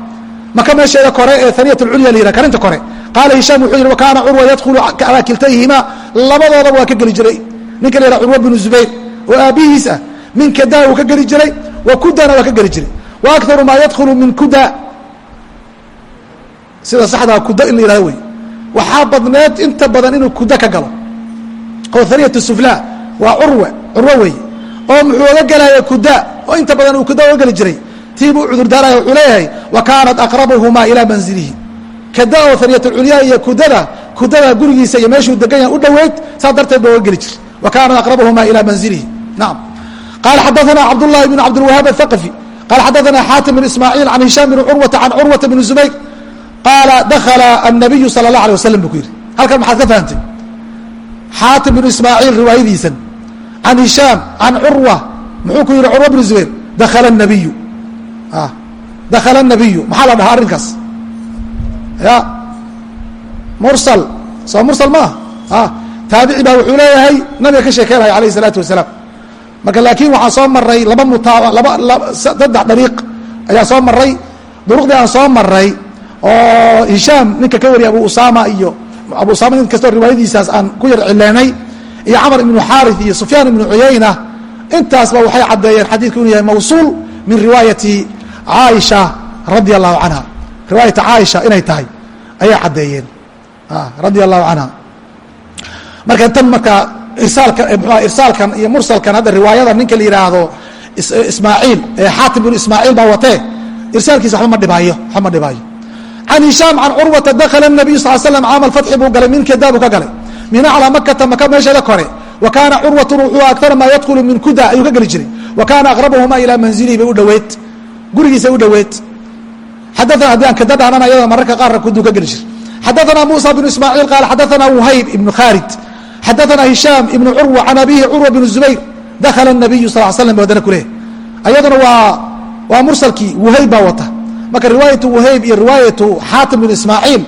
maka meesheeda kore ee aniyat culya la yihah karinta kore. Qaala hishaam wuxuu yihi wakaana curwa yadkhulu calaa kiltayhima labadoodaba waa ka geli jiray. Ninka la yihah curwa bnu zubayr oo aabbihiis ah min kadaa uu ka geli jiray? Wa kudana waa ka geli jiray. Wa akaru maa yadkhulu min kuda. Sida saxdaa kuda in la yihahdo wey waxaa badneed inta badan inuu kuda ka galo. Oo aniyat sufla waa curwe curwo wey oo muxuu oga gelaya kuda oo inta badan uu kuda oga geli jiray tii buu cudurdaaraya wuxuu leeyahay wa kaanat aqrabuhumaa ilaa manzilihi. Kada oo aniyat culyaa iyo kudada kudada gurigiisa iyo meeshuu degan yahay u dhoweyd saas darteed ba oga geli jiray. Wa kaanat aqrabuhumaa ilaa manzilihi. Naam. Qaala xadaana cabdullahi bn cabdilwahaab athaqafi qala xadaana xaatim bn ismaaciil can hishaam bn curwata can curwata bn zubayr. Qaala dakala annabiyu sala allah alay wasalam buu ku yidhi. Halkan maxaad ka fahamtay? Xaatim bnu ismaaciil riwaayadiisan. Can hishaam can curwa muxuu ku yidhi curwa bnu zubayr dakala nabiyu dakala nabiyu maxaa la dhahaa arrinkaas? Ya mursal. Soo mursal ma ah taabici baa wuxuu leeyahay nabiga ka sheekeynaya alayh isalaatu wasalaam. Marka laakiin waxaan soo maray laba mutaa laba saddex dariiq ayaa soo maray duruqdii aan soo maray oo hishaam ninka ka wariya abu usama iyo abu usama nin kastoo riwaayadiisaas aan ku yar cileenay iyo camr ibnu xaari iyo sufyaan ibnu cuyayna intaasba waxay caddeeyeen xadiidku inuu yahay mawsuul min riwaayati caaisha radia allahu canha riwaayata caaisha inay tahay ayay caddeeyeen. Radia allahu canha marka tan marka irsaalka mxua irsaalkan iyo mursalkan hadda riwaayada ninka la yidhaahdo ismaaciil ee xaatim binu ismaaciil baa watee. Irsaalkiisa waba ma dhibaayo waxba ma dhibaayo. Can hishaam can curwata dakala nabiyu sal slam caama alfatxi buu galay min kadaabu ka galay. Min aclaa makata maka meesheeda kore. Wa kaana curwatun wuxuu akara maa yadkhulu min kuda ayuu ka geli jiray. Wa kaana aqrabuhumaa ilaa manzilihi bay u dhoweed gurigiisa u dhoweed. Xadaana haddii aan kada dhahnana ayada mararka qaarna kuduu ka geli jiray xadaana muusa bnu ismaaciil qaala xadaana wuhayb ibnu khaalid xadaana hishaam ibnu curwa can abihi curwa bnu zubayr dakala nabiyu sal slam ba wadana kuleh. Ayaduna waa waa mursalkii wuhayb baa wata. Marka riwaayatu wahayb iyo riwaayatu xaatim bin ismaaciil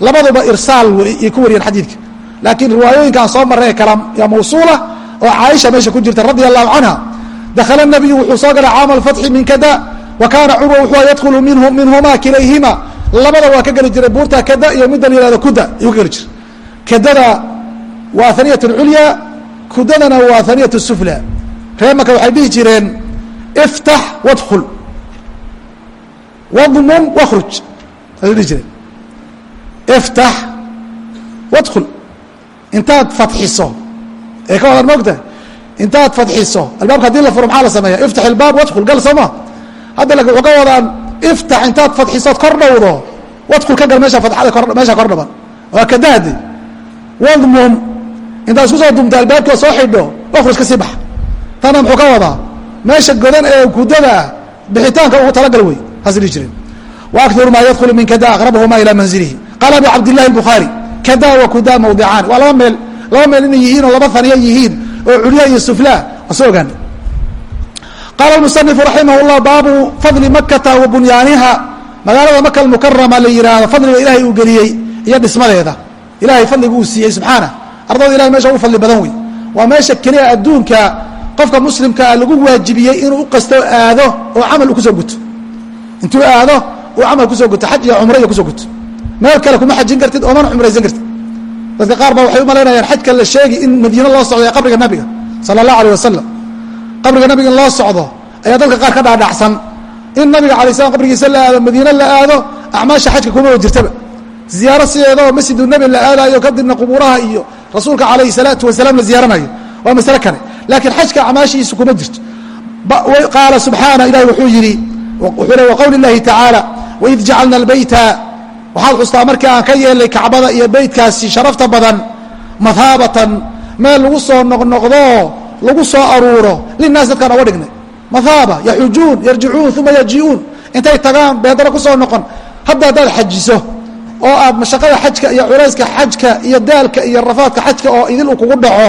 labaduba irsaal ay ku wariyeen xadiidka. Laakiin riwaayooyinkaan soo marray kala yaa mawsuula oo caaisha meesha ku jirta radia allahu canha dakhala nabiyu wuxuu soo galay caama alfatxi min kada wa kaana curwa wuxuu yadkhulu minhumaa kilayhima labada waa ka geli jiray buurta kada iyo midda la kuda ayuu ka geli jiray kadada waa haniyat culya kudadana waa haniyat sufla ree marka waxay dhihi jireen iftax wadkhul wadmun wkhruj saasay dhihi jireen iftax wadkhul intaad fadxiso ee ka wadan moogta intaad fadxiso albaabka haddii la furo maxaa la sameeya iftax ilbaab wadkhul gal soo ma hadda laakiin wuxuu ka wadaan iftax intaad fadxisood kor dhowdo wadkhul ka gal meesha fadxada meesha kor dhaban waa kadahdi wadmum intaad isku soo dumta albaabkii oo soo xidho wakhruj ka sii bax tana muxuu ka wadaa? Meesha godan ee kudada ah bixitaanka ugu talagal wey saasay dhihi jireen wa aktaru maa yadkhulu min kada aqrabahuma ilaa manzilihi. Qaala abu cabdillahi albukhaari kada wa kuda mawdicaan waa laba meel laba meel inay yihiin oo laba haniya yihiin oo culya iyo sufla waa soo ogaana qaala almusanifu raximah llah baabu fadli makata wa bunyaaniha magaalada maka almukarama la yihahdo fadliga ilahay uu geliyey iyo dhismadeeda ilahay fadliga uu siiyey subxaana ardada ilahay meesha ugu fadli badan wey waa meesha keliya adduunka qofka muslimkaa lagu waajibiyey inuu u qasto aado oo camal ku soo guto intuu aado uu camal ku soo guto xaj iyo iyo ku soo guto meel kale kuma xajin kartid oomana cumraysan kartid dadka qaar ba waxay u malaynayaan xajka la sheegi in madiine loo socdo ee qabriga nabiga sala allahu aleh wasalam qabriga nabiga in loo socdo ayaa dadka qaar ka dhaadhacsan. In nabiga alay slam qabrigiisa la aado madiine la aado acmaasha xajka kuma jirtaba. Ziyaaro sideedao masjidu nebi la aadayo kadibna qubuuraha iyo rasuulka calayhi salaatu wasalaam la ziyaaranayo. Waa masale kale. Laakiin xajka acmaashiisu kuma jirto. Qaala subxaana ilahi wuxuu yidhi wuxuu le waqowli اllahi tacaala waid jacalna اlbeyta waxaad xustaa markii aan ka yeelnay kacbada iyo beytkaasi sharafta badan mahaabatan meel lagu soo noqnoqdo lagu soo aruuro linaas dadkaan oga dhignay. Mahaaba yaxujuun yarjicuun uma yajiuun intay tagaan beedaro ku soo noqon. Hadda haddaad xajiso oo aad mashaqada xajka iyo culayska xajka iyo daalka iyo rafaadka xajka oo idil uu kugu dhaco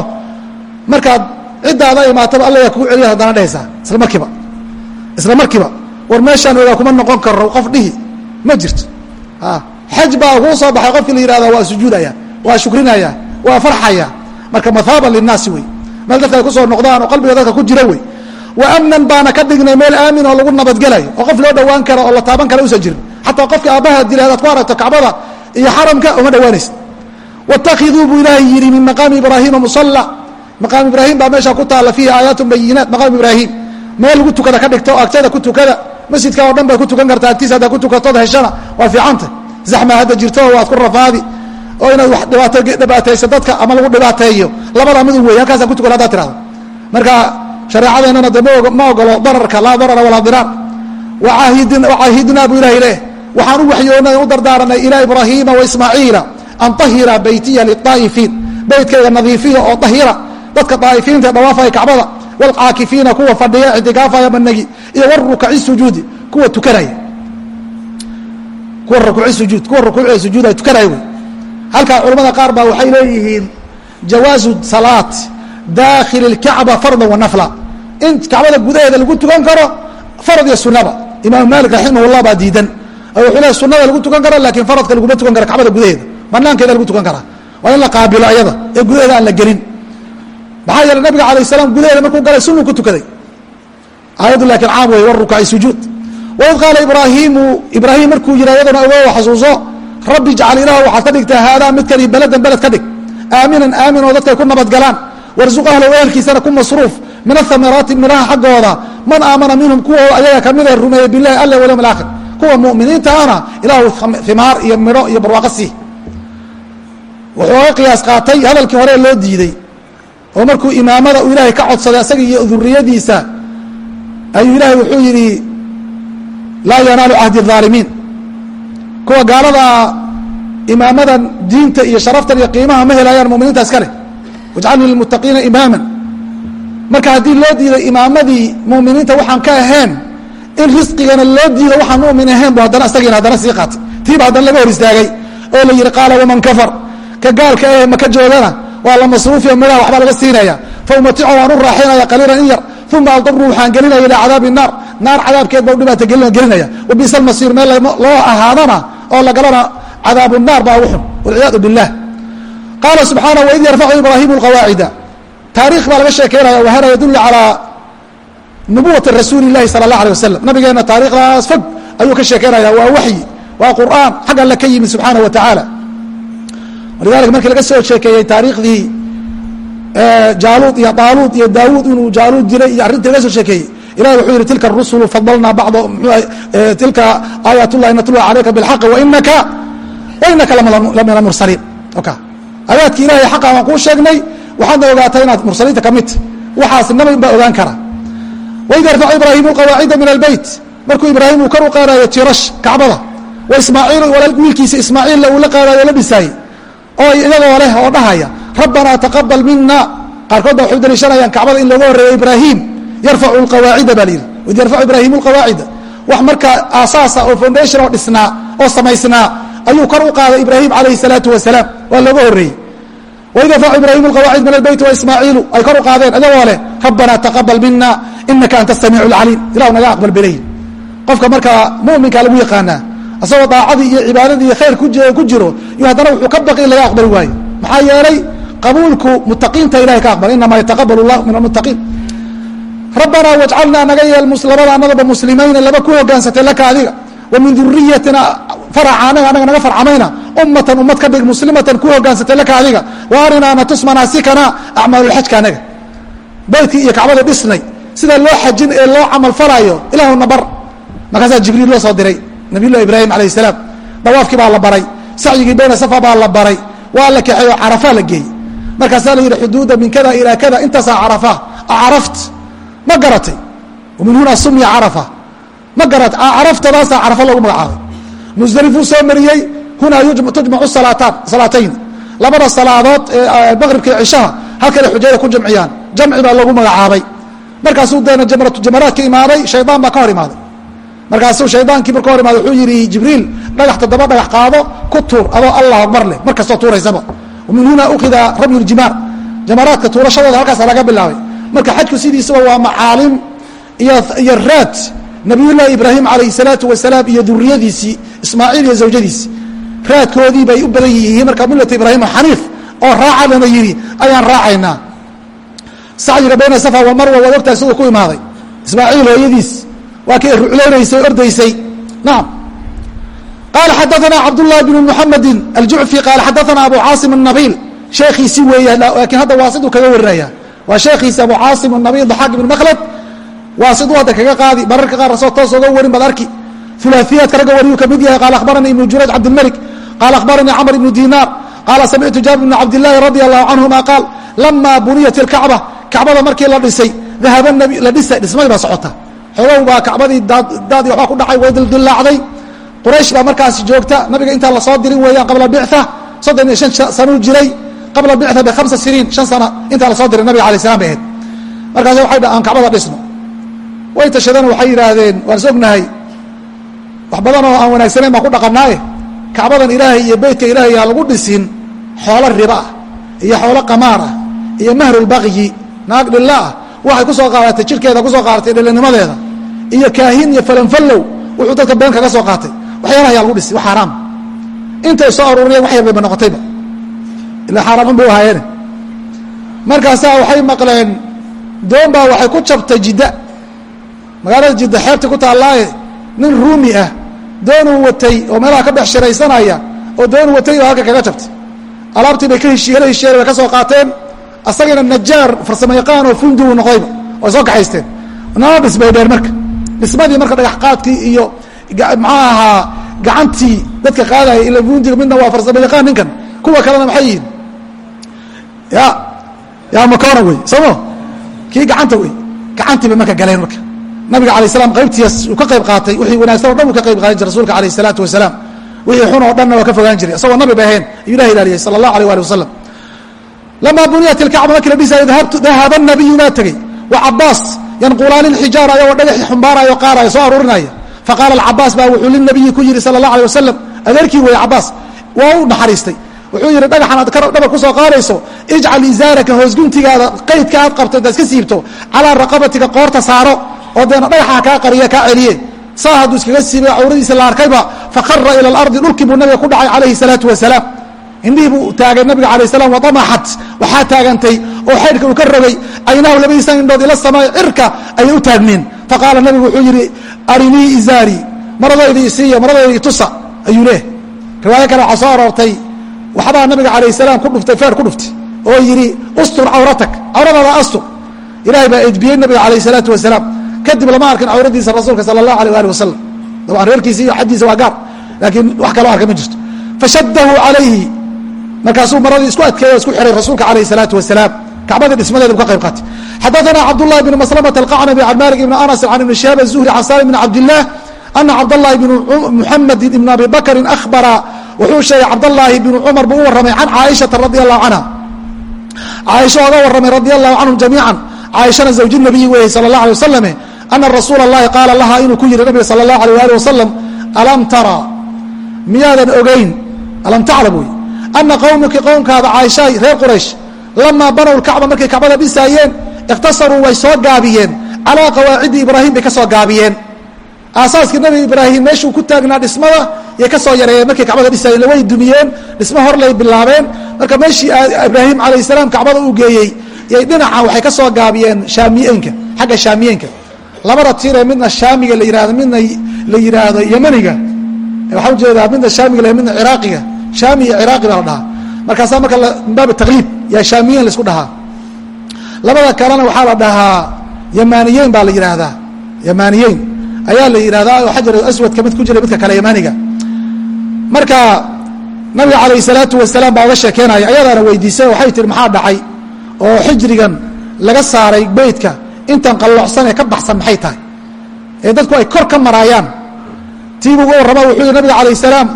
markaad ciddaada imaataba alla yaa kugu celiya haddana dhehaysaa isla markiiba. Isla markiiba. War meeshaan ogaa kuma noqon karo qof dhihi ma jirto. Xaj baa kuu soo baxay qofkii la yihahda waa sujuudaya waa shukrinaya waa farxaya. Marka mahaaban linaasi wey meel dadka ay ku soo noqdaan oo qalbiga dadka ku jira wey. Wa amnan baana ka dhignay meel aamin oo lagu nabadgelayo oo qof loo dhowaan karo oo la taaban kara usan jirin. Xataa qofkii aabbaha dila hadaad ku aragto kacbada iyo xaramka uma dhawaanaysa watakiduu buu ilaahay yidhi min maqaami ibraahiima musalla. Maqaam ibraahim baa meesha ku taalla fiihi aayaatu bayinaat maqaam ibraahim meel lagu tukada ka dhigto oo agtada ku tukada masjidka oo dhan bay ku tukan kartaa agtiisa haddaa ku tukatood heshana waa fiicanta zaxma hadda jirto waad ku rafaadi oo inaad wax dhibaato dhibaatayso dadka ama lagu dhibaateeyo. Labada midun wey halkaasa ku tukan haddaad tirahdo marka shareecadeennana de ma ogolo dararka laa darara walaa diraar wacaahidnaa buu ilahay leh waxaan u waxyoonay u dardaaranay ilaa ibraahiima waismaaciila an tahira beytiya liaa'ifiin beytkayga nadiifiya oo ahira dadka daa'ifiinta dhawaafaya kacbada wlcaakifiina kuwa fadhiya ictikaafaya banagi iyo wrukaci sujuudi kuwa tukanaya. Kuwa rukuuci sujuud kuwa rukuuci sujuuda tukanaya wey halkaa culamada qaar baa waxay leeyihiin jawaazu salaat daakhili اlkacba farda wanafla in kacbada gudaheeda lagu tukan karo farad iyo sunaba imaamu maalik raximah llah baa diidan. Oo wuxuu leey sunada lagu tukan karo laakiin faradka laguma tukan karo kacbada gudaheeda. Banaankeeda lagu tukan karaa waa in la qaabilo ayada ee gudaheeda aan la gelin. Maxaa yeeley nabiga alayه salaam gudaheeda markuu galay sunu ku tukaday. Aayaddu laakiin caam wey warukaci sujuud. Waid qaala ibraahimu ibraahim markuu yihah yaduna ogo xasuuso rabbi jcal ilah waxaad ka dhigtaa haadaa midkani beladan beled ka dhig aaminan aamin oo dadkay ku nabadgalaan warsuq ahlow ehelkiisana ku masruuf min ahamaraati midhaha xaggooda man aamana minhum kuwa ayaga kamida rumeeye bilahi alla walyawm alaakhir kuwa muminiintaana ilaahu himaar iyo midho iyo barwaaqo sii wuxuu oga qiyaas qaatay hadalkii hore loo diiday oo markuu imaamada uu ilaahay ka codsaday asaga iyo duriyadiisa ayuu ilaahay wuxuu yidhi laa yanaalu cahdi الظaalimiin kuwa gaalada imaamadan diinta iyo sharaftan iyo qiimaha ma helayaan muminiinta iska leh. Wajcalnii lilmuttaqiina imaaman. Marka haddii loo diiday imaamadii muminiinta waxaan ka ahayn in risqigana loo diido waxaan mumin ahayn bu haddana isagiina haddana sii qaatay. Tiiba haddana laga hor istaagay oo la yihi qaala waman kafar. Ka gaalka eh maka joogana? Waa la masruufiya midhaha waxbaa laga siinaya faumaticu waan u raaxinaya qaliilan in yar uma aduruu waxaan gelinaya ilaa cadaabi naar. Naar cadaabkeed bau dhibaata gelina gelinaya. Wabisa almasiir meel loo ahaadana oo lagalana cadaabu naar baa ugu xun. Walciyaadu bilah qaala subxaana waid yarfacu ibraahimu alqawaacida taariikh baa laga sheekeynaya wahana yadullu calaa nubuwati rasuuli illahi sala allah alay wasalam nabigeenna taarikhdaas fog ayuu ka sheekeynaya waa waxyi waa qur'aan xagg alle ka yimid subxaana wa tacaala walidalika markii laga soo sheekeeyey taariikhdii jaaluud iyo daaluud iyo daawuud inuu jaaluud diray iyo arrintii laga soo sheekeeyey ilahi wuxuu yihi tilka rusulu fadalnaa bacdo tilka aayaat ullahi natluha calayka bilxaqi wainaka wainaka lamina mursaliin oka aayaadki ilahay xaqa waan kuu sheegnay waxaadna ogaatay inaad mursaliinta ka midta waxaas nabi baa ogaan kara waid yarfacu ibraahimu lqawaacida min albeyt markuu ibraahim uu kor u qaadayo tirash kacbada wa ismaaciil wiilkiisa ismaaciilla uu la qaadayo la dhisaayey oo iyagoo leh oo dhahaya rabbanaa taqabal mina qaarkood waxay daliishanayaan kacbada in looga horeeyo ibraahim yarfacu lqawaacida baa layidhi waid yarfacu ibraahimu lqawaacida wax markaa aasaasa oo foundation oo dhisnaa oo samaysnaa ayuu kor u qaaday ibraahim calayhi salaatu wasalaam. Waa looga horeeyey waid yarfacu ibraahim lqawaacid min albeyt waismaaciilu ay kor u qaadeen iyagoo leh rabbanaa taqabal mina inaka anta samiicu lcaliim ilahu naga aqbal belayin qofka markaa muminkaa lagu yaqaanaa asagoo daacadii iyo cibaadadii iyo khayr ku jiro iyo haddana wuxuu ka baqi in laga aqbali waayo. Maxaa yeelay qabuulku mutaqiinta ilahay ka aqbal inamaa yataqabal llah min almuttaqiin. Rabbanaa wajcalnaa naga yeel labada anadaba muslimayna laba ku hogaansatay laka adiga. Wa min duriyatina faraca anaga anaga naga farcamayna ummatan ummad ka dhig muslimatan ku hogaansatay laka adiga. Wa arinaa natus manaasikana acmaalulxajka anaga. Beytkii iyo kacbada dhisnay. Sida loo xajin ee loo camal falaayo ilahuna bar markaasaa jibriil loo soo diray nabiy llahi ibraahim alayh salaam. Dawaafkii baa la baray. Sacyigii bayna safa baa la baray. Waa la kaxeey oo carafaa la geeyey markaasaa la yidhi xuduuda min kada ilaa kada intaasaa carafa acaraft ma garatay. Min huna sumya carafa. Ma garat caraftadaasaa carafa loogu magacaabay. Musdelifuu soo mariyey hunaa tujmacu salaataan salaatayn labada salaadood ee maqribka cishaha halkale xujayada ku jamciyaan. Jamci baa loogu magacaabay. Markaasuu deena jamaraad ka imaaday shaydaan baa ka hor imaaday. Markaasuu shaydaankii mar ka hor imaaday wuxuu yidhi jibriil dhagax toddoba dhagax qaado ku tuur adoo allah akbar leh. Mar tuuraysaba min huna ukida ramyu ljimaar jamaraadka tuurashadooda halkaasa laga bilaabay marka xajku sidiisaba waa macaalim iyo raad nabiyullaahi ibraahim calayh salaatu wasalaam iyo duriyadiisii ismaaciil iyo zawjadiisi raadkoodii bay u badan yihiin marka millata ibraahim xaniif oo raaca lana yidhi ayaan raacaynaa sacyiga bayna safa wa marwa waad ogtahay siduu ku imaaday ismaaciil hooyadiis waa kii ruclaynaysay ordaysay naam qaala xadaana cabdullahi bnu muxamedin aljucfi qaala xadaana abu caasim الnabiil sheekhiisi weeye laakiin hadda waasiduu kaga warinaya waa sheekhiisi abu caasim الnabiil daxaaq ibn makhlad waasiduu hadda kaga qaadi mararka qaar asoo toos oga warin baad arki ulaaiyaadka ragga wariyuu ka mid yahay qaala akhbaranii ibnu jurayj cabdilmalik qaala akhbaranii camr ibnu dinaar qaala samictu jaabir bn cabdillaahi radi allahu canhuma qaal lama buniyat ilkacba kacbada markii la dhisay dahaba nabi la dhisay dhismadii baa socota xogow baa kacbadii daadii waxbaa ku dhacay way dildillaacday quraysh baa markaasi joogta. Nabiga intaan la soo dirin weeyaan qabla bica soddon iyo shan sanuu jiray qabla bica bihamsa siniin shan sana intaan la soo diray nabiga alay slam bay ahayd. Markaas waxay dhahaan kacbada dhisno way tashadeen waxay yidhaahdeen waan is ognahay wax badan oo aan wanaagsanayn baan ku dhaqanaaye kacbadan ilaahay iyo beytka ilaahay aan lagu dhisin xoolo riba ah iyo xoolo qamaar ah iyo mahrulbaqyi naag dhilla ah. Waxay ku soo qaadatay jirkeeda ku soo qaadatay dhillinimadeeda iyo kaahin iyo falanfallow. Wuxuu dadka been kaga soo qaatay waxyaalaha ayaa lagu dhisi wax xaaraam intay soo aruuriyeen wax yar noqotayba. Ilaa xaaraam bay u ahaayeene markaasaa waxay maqleen doon baa waxay ku jabtay jidda. Magaalada jidda xeebta ku taallaaye nin ruumi ah doonuu watay oo meelaha ka dhex oo doonuu watay oo halka kaga jabtay. Alaabtii bay ka heshiiyela heshiiyeen way ka soo qaateen. Asagana najaar farsamo yaqaan oo fundigu noqdayba way soo kaxaysteen nala dhisbay dheer marka. Dhismadii marka dhagax qaadkii iyo maxaa ahaa gacantii dadka qaadaya ila fundiga midna waa farsamo yaqaan ninkan kuwa kalena maxay yihiin? Ya ya makona wey somo kii gacanta wey gacantii bay marka galeen marka. Nabiga alay slam qaybtiis uu ka qayb qaatay wixii wanaagsan o dhan uu ka qayb qaadan jiray rasuulka alayh isalaatu wasalaam. Wixii xun oo dhanna waa ka fogaan jiray isagoo nabi ba ahayn ayuu ilah ilaaliyay sala allahu alيh ali wasalam lamaa buniyat ilkacba markii la dhisaayo dahaba nabiyu baa tegey wa cabaas yanqulaani lxijaara ayagoo dhagaxii xumbaarayo qaaraya soo aruurinaya faqaala alcabaas baa wuxuu linabiyi ku yihi sala allah alيh wasalam adeerkii weeye cabaas waa u naxariistay wuxuu yihi dhagaxan aad dhabar ku soo qaadayso ijcal izaaraka hoosguntigaada qaydka aad qabto intaad iska siibto calaa raqabatika qoorta saaro oo deena dhagaxa kaa qariya kaa celiye saa hadduu iskaga siibay cawradiisa la arkayba faqara ila alardi dhulkii buu nabiga ku dhacay calayhi salaatu wasalaam indhihii buu taagay nabiga alayh salam wadamaxat waxaa taagantay oo xaydhka uu ka rogay aynahu labadiisa indhood ila samaay cirka ayay u taagmeen faqaala nabigu wuxuu yidhi arinii izaari maradayda isiiya maradayda itusa ayuu leehay riwaayo kale waxaa soo aroortay waxbaa nabiga calayh salaam ku dhuftay feer ku dhuftay oo yidhi ustur cawratak cawradaada astur. Ilaahay baa edbiyey nabiga calayh salaatu wasalaam. Kadib lama arkin cawradiisa rasuulka sala allahu alay ali wasalam dabcan reerkiisa iyo xaddiisa waa gaar laakiin wax kaloo arka ma jirto. Fashaddahu calayhi markaasuu maradii isku adkeeyey o isku xihay rasuulka calayh salaatu wasalaam kacbadii dhismadeeda bu ka qayb qaatay xadaثana cabdالlahi bn masلmة الqacnabi can malik ibn anas can ibn shihaab الzuhri can salim bn cabdiلlah ana cabdالlahi bn muxamedi ibn abi bakri ahbara wuxuu sheegay cabdالlahi bn cumar buu u warramay can caaishaةa radi الlahu canha caaisha oga warramay radi الlahu canhum jamiica caaishana zawji nabiyi weeye salى الlah alيه wasalam ana rasuula اllahi qaala laha inuu ku yihi nabiga salى الlahu alيه ali wasalam alam tara miyaadan ogeyn alam taclam wey ana qowmaki qowmkaada caaishaay reer quraysh lamaa banow lkacba markay kacbada dhisaayeen ikhtasaruu way soo gaabiyeen calaa qawaacidi ibraahim bay ka soo gaabiyeen aasaaskii nabi ibraahim meeshuu ku taagnaa dhismada yay ka soo yareeyeen markay kacbada dhisaayeen way dumiyeen dhismo hor lay bilaabeen marka meeshii ibraahim calayh salaam kacbada uu geeyey yay dhinacan waxay ka soo gaabiyeen shaamiyeenka xagga shaamiyeenka labada tiiree midna shaamiga la yihahdo midna la yidhaahdo yemaniga waxaa u jeedaa midna shaamiga midna ciraaqiga shaami iyo ciraaqi baa la dhahaa markaasaa marka min baab taqliib yaa shaamiyeyn la isku dhahaa. Labada kalena waxaa la dhahaa yamaaniyeyn baa la yidhaahdaa yamaaniyeyn ayaa la yidhahdaa oo xajar aswadka mid ku jira midka kale yamaaniga. Marka nabiga calayh salaatu wasalaam baa oga sheekeynaya ayadaana weydiisay waxay tihi maxaa dhacay? oo xijrigan laga saaray beydka intan qalloocsan ee ka baxsan maxay tahay? Ee dadku ay kor ka maraayaan tiibuu uga warrama wuxuu yihi nabiga calayh salaam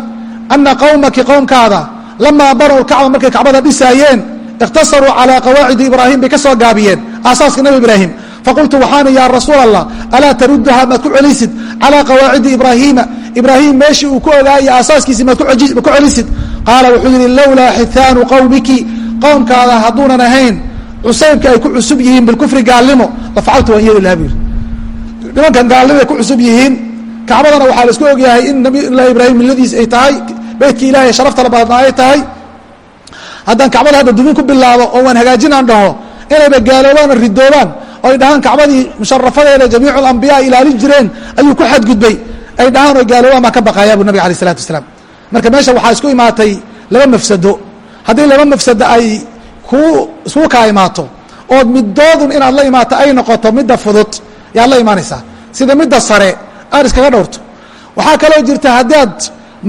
ana qowmaki qowmkaada lamaa banow lkacba markay kacbada dhisaayeen ikhtasaruu calaa qawaacidi ibraahim bay ka soo gaabiyeen aasaaska nebi ibraahim faqultu waxaana yaa rasuul allah alaa taruduha maad ku celisid calaa qawaacidi ibraahiima ibraahim meeshii uu ku ogaaya aasaaskiisi maad ku celisid qaala wuxuu yidhi lowlaa xithaanu qowmiki qowmkaada hadduunan ahayn cusaybka ay ku cusub yihiin bilkufri gaalnimo lafacaltu waan yeeli laha yidhi nimankan gaalnimay ku cusub yihiin kacbadana waxaa la isku ogyahay in nabilah ibraahim milladiis ay tahay beytkii ilahay sharaftala badnaa ay tahay. Haddaan kacbada hadda dumin ku bilaabo oo waan hagaajinaan dhaho inayba gaaloobaan oo ridoobaan oo ay dhahaan kacbadii musharafadeeda jamiicu alambiya ay ilaalin jireen ayuu ku xadgudbay. Ay dhahaan oo gaaloobaan baa ka baqayaa bu nabig alay isalatu wasalaam. Marka meesha waxaa isku imaatay laba mafsado. Haddii laba mafsado ay kuu isku kaa imaato ood middoodun inaad la imaato ay noqoto midda fudud yaad la imaanaysaa. Sida midda sare aad iskaga dhowrto. Waxaa kaloo jirta haddaad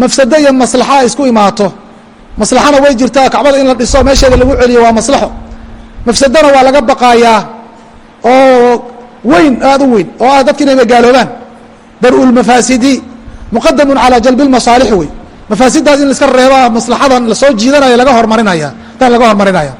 mafsado iyo maslaxa isku imaato. Maslaxana way jirtaa kacbada in la dhiso meesheeda lagu celiyo waa maslaxo. Mafsadona waa laga baqaayaa oo weyn aad u weyn oo ah dadki inayba gaaloobaan. Dar-u lmafaasidi muqadamun calaa jalbi lmasaalixi wey. Mafaasidaas in laiska reebaa maslaxadan la soo jiidanaya laga hormarinaya tan laga hormarinaya.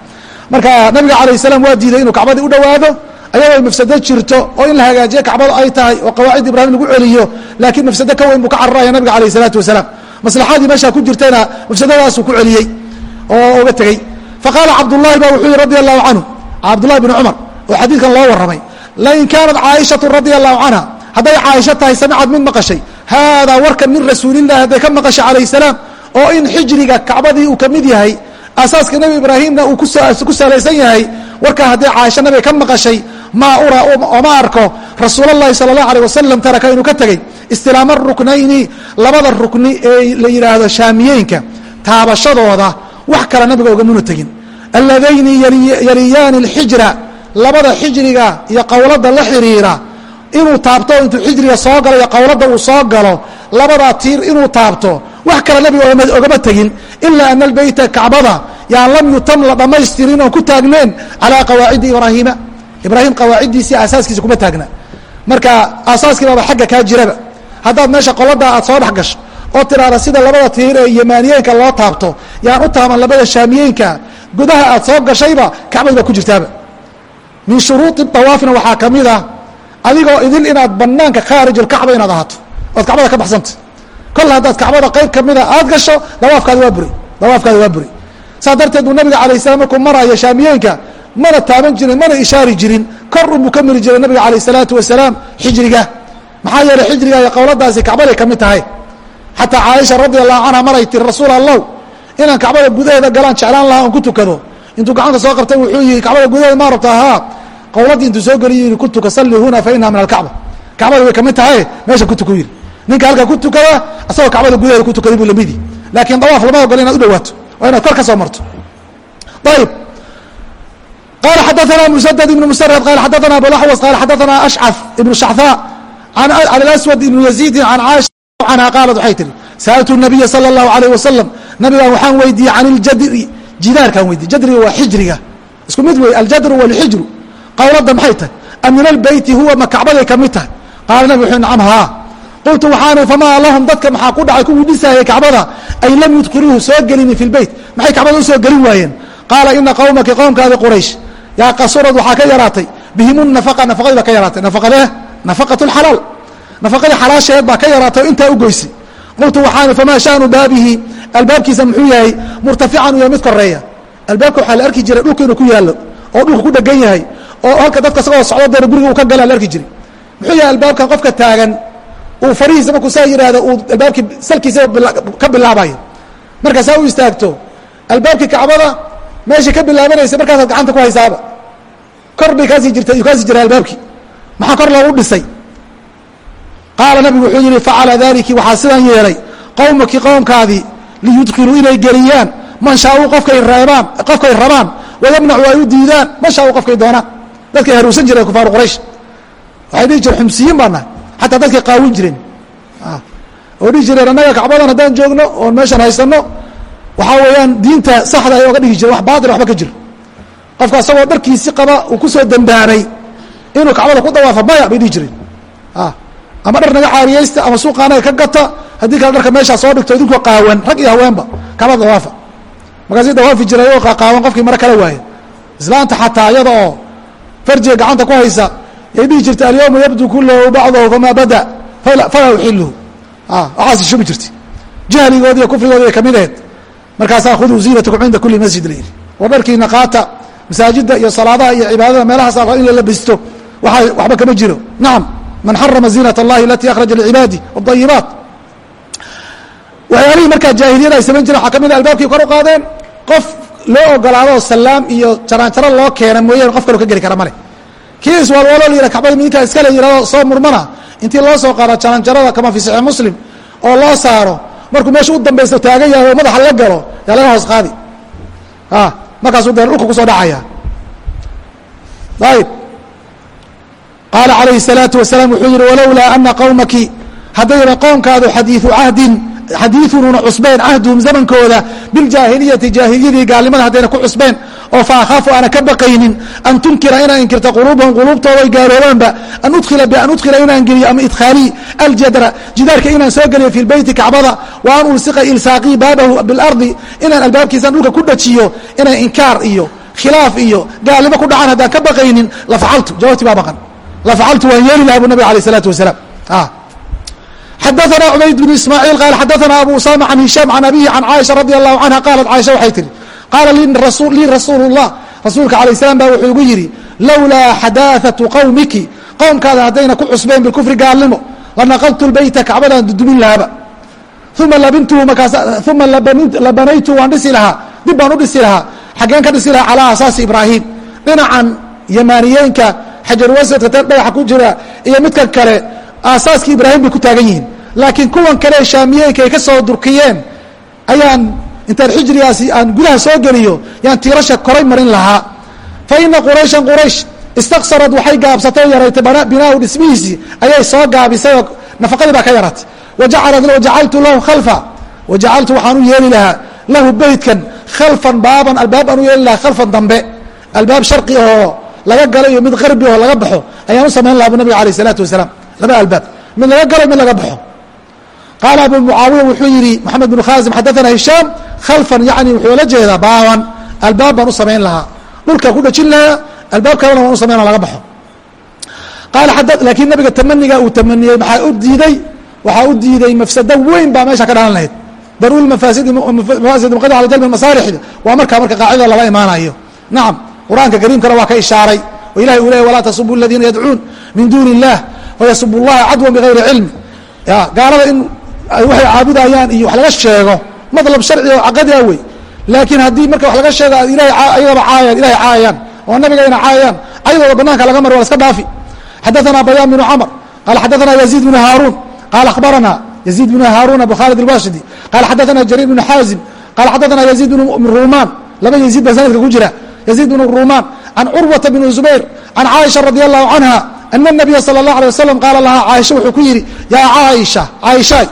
Marka nabiga calayh salaam waa diiday inuu kacbadii u dhowaado ayadoo mafsado jirto oo in la hagaajiye kacbada ay tahay oo qawaacid ibraahim lagu celiyo laakiin mafsado ka weyn buu ka cararaya nabiga calayh isalaatu wasalaam maslaxadii meeshaa ku jirtayna mafsadadaasuu ku celiyey oo uga tegey. Faqaala cabdullahi ba wuxuu yihi radi allahu canhu cabdullahi bn cumar oo xadiidkan loo warramay lain kaanat caaishatu radia allahu canha hadday caaisho tahay samicad mid maqashay haadaa warkan min rasuulillahi hadday ka maqashay calayh salaam oo in xijriga kacbadii uu ka mid yahay asaaska nebi ibraahimna uu ku salaysan yahay warkaa hadday caaisho nabiga ka maqashay maa ura oo ma arko rasuul اllahi salى اlahu alيه wasalam taraka inuu ka tegey istilaama ruknayni labada rukni ee la yidhaahdo shaamiyeenka taabashadooda wax kale nabiga ogamuna tegin alladayni yaliyaani اlxijra labada xijriga iyo qowladda la xiriira inuu taabto intuu xijriga soo galo iyo qowladda uu soo galo labadaa tiir inuu taabto wax kale nabiga ogama tegin ilaa ana albeyta kacbada yaan lam yutam la dhammaystirin oon ku taagneen calaa qawaacidi ibraahiima ibraahim qawaaciddiisii asaaskiisa kuma taagna. Marka asaaskii baaba xagga kaa jiraba. Haddaad meesha qolada aad soo dhex gasho oo tiraada sida labada tiir ee yamaaniyeenka loo taabto yaan u taaban labada shaamiyeenka gudaha aad soo gashayba kacbadi baa ku jirtaaba. Min shuruudi dawaafna waxaa ka mid ah adigoo idil inaad banaanka khaarij alkacba inaad ahaato ood kacbada ka baxsanta kol haddaad kacbada qayb kamida aad gasho dawaafkaadi waa buri dawaafkaadi waa buri. Saas darteed buu nabiga alay slam markuu maraayo shaamiyeenka mana taaban jirin mana ishaari jirin kor unbuu ka miri jiray nabiga alayh salaatu wasalaam xijriga maxaa yeeley xijriga iyo qowladaasi kacbaday ka mid tahay. Xataa caaisha radi allahu canha maray tiri rasuul allow inaan kacbada gudaheeda galaan jeclaan lahaa on ku tukado. Intuu gacanta soo qabtay wuxuu yihi kacbada gudaheeda maa rabtaa haa qowladii intuu soo geliy yihi ku tuka salli huna fa inaha min alkacba. Kacbada way ka mid tahay meesha ku tuku yidhi ninka halkaa ku tukada asagoo kacbada gudaheeda ku tukaday buu lamidi laakiin dawaaf lama ogolo inaad u dhawaato waa inaad kor ka soo marto ayib qala xadaثna msdd ibn msrd qala xadaثna abulaxwas qala xadaثna ashcaf ibn shacثaa an aswad ibn yaziidi can caaisha canha qaalat waxay tihi sa'altu الnabiya salى الlahu عalيه wasalam nabigaan waxaan weydiiyey can اljadri jidaarkaan weydiye jadriga waa xijriga isku mid wey aljadru wاlxijru qowladda maxay tahay a min albeyti huwa ma kacbaday ka mid tahay qaala nabig wuxuu nacam haa qultu waxaanu famaa lahum dadka maxaa ku dhacay kuwii dhisaayay kacbada? Ay lam yudkiluuhu soo gelini fi lbeyt maxay kacbada u soo gelin waayeen? Qaala ina qowmaki qowmkaadi quraysh yaa qasurad waxaa ka yaraatay. Bihim nafaqa nafaqadii baa ka yaraatay. Nafaqadee? Nafaqat lxalaal nafaqadii xalaasheed baa ka yaraatay oo intaa u goysay qultu waxaanu famaa shanu baabihi? Albaabkiisa muxuu yahay murtafican iyo mid koreeya albaabka waxaa la arki jiray dhulka inuu ku yaallo oo dhulka ku dhegan yahay oo halka dadka isagoo socdo deer guriga uu ka gala la arki jiray. Muxuu yahay albaabkan qofka taagan uu farihiisa markuu saa yidhaahdo uu albaabkii salkiisa ka bilaabayo. Markaasaa u istaagto albaabkii kacbada meeshii ka bilaabanaysa markaasaad gacanta ku haysaaba. Kor bay kaasii jirta kaasii jiray albaabkii. Maxaa kor loogu dhisay? Qaala nabigu wuxuu yihi facala daliki waxaa sidan yeelay qowmaki qowmkaadii liyudkiluu inay geliyaan. Man shaauu qofkay reebaan qofkay rabaan wayamnacu ay u diidaan. Man shaauu qofkay doonaan. Dadkay haruusan jireen kufaaru quraysh. Waxay dhihi jireen xumsiyiin baa nahay xataa dadkay qaawin jireen oo dhihi jireen annaga kacbadan haddaan joogno oon meeshan haysano waxaa weeyaan diinta saxda ay oga dhigi jireen wax baatil waxba ka jiro qofka asagoo dharkiisi qaba uu ku soo dambaanay inuu kacbada ku dawaafo maya bay dhihi jireen ama dhar naga caariyaysta ama suuqa anaga ka gata haddii kale dharka meeshaa soo dhigto idinku qaawan rag iyo haweenba kacbada dawaafa. Markaasi dawaafi jiray oo qaqaawan qofkii mare kala waaya islaanta xataa iyada oo farjiga gacanta ku haysa yay dhihi jirta alyawma yabdu kulahu bacdahu famaa bada falaa uxiluhu waxaas shubi jirtay jahligoodi iyo kufrigoodi ay ka mid aheyd markaasaa khuduu ziinatakum cinda kuli masjid layidhi war dharkiina qaata masaajida iyo salaadaha iyo cibaadada meelahaas in la labisto waa waxba kama jiro. Nacam man xarama ziinat اllahi alatii akhraja licibaadi اayibaat waxyaalihii markaa jaahiliyada ay samayn jireen waxaa ka mid a albaabkii kor u qaadeen qof loo ogolaado salaam iyo jaraanjaro loo keena mooyaane qof kaloo ka geli kara male kii iswalwalo la yihah kacbada midinkaa iskale yihahdo soo murmana. Intii loo soo qaado jaraanjarada kama fi saxiix muslim oo loo saaro markuu meesha u dambaysto taagan yahay oo madaxa la galo yaa laga hoos qaadi. Markaasuu dee dhulka ku soo dhacaya. Ayb qaala calayhi الsalaatu wasalaam wuxuu yihi walowlaa ana qowmaki haddayna qoomkaadu xadiiu cahdin xadiiunuuna cusbeen cahduhum zamankooda biljaahiliyati jaahiliyadii gaalnimada haddayna ku cusbeen oo fa akhaafu aana ka baqaynin an tunkira inaa inkirta quluubahum quluubtooda ay gaaloobaanba an udkhila bian udkhila inaan geliyo ama idkhaaliyi aljadra jidaarka inaan soo geliyo fi lbeyti kacbada wa an ulsiqa ilsaaqii baabahu bilardi inaan albaabkiisaan dhulka ku dhajiyo inay inkaar iyo khilaaf iyo gaalnimo ku dhacaan haddaan ka baqaynin lafacaltu jawaabti baa maqan lafacaltu waan yeeli laha bu nabig alayh isalaatu wasalaam xadaثna cubayd bn ismaaciil qaal xadaثna abu usama can hishaam can abihi can caaisha radi allahu canha qaalat caaisha waxay tihi qaala lii rasuulu الlah rasuulka alayه الsalaam baa wuxuu igu yidhi lowlaa xadaaثaةu qowmiki qowmkaada haddayna ku cusbeen bikufri gaalnimo lanaqaltu lbeyta kacbadaan dudumin lahaaba uma labintuhu markaas uma labanaytu waan dhisi lahaa dib baan u dhisi lahaa xaggeen ka dhisi lahaa calaa asaasi ibraahim dhinacan yamaaniyeenka xajarwasadka dhagaxa ku jira iyo midkan kale aasaaskii ibraahim bay ku taagan yihiin. Laakiin kuwan kale shaamiyeenka ay ka soo durkiyeen ayaan intaan xijrigaasi aan gudaha soo geliyo yaan tiirasha koray marin lahaa. Fa ina qurayshan quraysh istaqsarad waxay gaabsatay oo binaahu dhismihiisii ayay soo gaabisay oo nafaqadii baa ka yaraatay wajacaltu lahu khalfa. Wajacaltu waxaan u yeeli lahaa lahu beytkan khalfan baaban albaab aan u yeeli lahaa khalfan dambe. Albaab sharqi oo laga galo iyo mid qarbi oo laga baxo ayaan u samayn laha bu nabiga alayh isalaatu wasalaam laba albaab. Mid laga galo mid laga baxo. Qaala abu mucaawiya wuxuu yihi maxamed bnu khaasim xadaana hishaam khalfan yani wuxuu la jeedaa baaban albaab baan u samayn lahaa. Dhulkaa ku dhajin lahaa albaab kalena waan u samayn laha laga baxo. Qaala laakiin nabiga tamaniga uu tamaniyey maxaa u diiday? Waxaa u diiday mafsado weyn baa meesha ka dhalan lahayd. Darul mafaasid mqad ala jalbi masaalixda waa markaa marka qaacidada lala imaanayo. Nacam qur'aanka kariimkana waa ka ishaaray. Oo ilahay uu leeyay walaa tasubu aladiina yadcuun min duuni illah wayasubu llaha cadwan bigayri cilmi ya gaalada in waxay caabudayaan iyo wax laga sheego madlab sharci oo caqadi ah wey laakiin haddii marka wax laga sheego ilahay ayadaba caayaan ilahay caayayaan oo nabigayna caayayaan ayadooda banaanka laga mari waa la iska dhaafi xadaثana bayaan bnu camr qala xadaثana yaziid bnu haaruun qala akhbarana yaziid bnu haaruun abu khaalid اlwashidi qala xadaثana jariir bnu xaazim qala xadaثana yaziid bn rumaan laba yaziid baa sanadka ku jira yaziid bn rumaan can curwata bn zubayr can caaisha radi allahu canha ana nabiya sala allah alay wasalam qaala lahaa caaisha wuxuu ku yidhi yaa caaisha caaishaay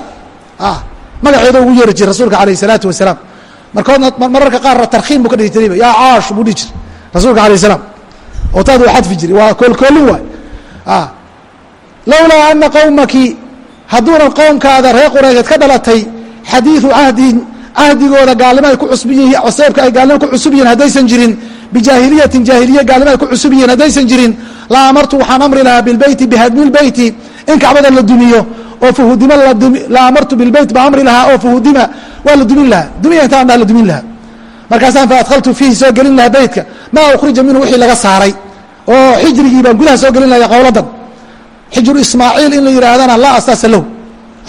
magaceeda ugu yeeri jira rasuulka alayh salaatu wasalaam markoodna mararka qaarna tarkiim buu ka dhihi jirayba yaa caash buu dhihi jira rasuulka alayh salaam oo taad uu xadfi jiray waa koolkoolin waay lowlaa ana qowmaki hadduuna qoomkaada reer qurayseed ka dhalatay xadiidu cahdin cahdigooda gaalnima ay ku cusub yihiin ay gaalnima ku cusub yihiin haddaysan jirin bijaahiliyatin jaahiliya gaalnimo ay ku cusub yihiin haddaysan jirin la amartu waxaan amri lahaa bilbeyti bihadmi lbeyti in kacbada la dumiyo oo fahudima la amartu bilbeyt baa amri lahaa oo fahudima waa la dumin lahaa dumiya intaan dhaa la dumin lahaa markaasaan fa adkhaltu fiihi soo gelin lahaa beytka maa ukhrija minhu wixii laga saaray oo xijrigii baan gudaha soo gelin lahaa qowladan xijru ismaaciil in la yidhaahdana laa asaasa lahu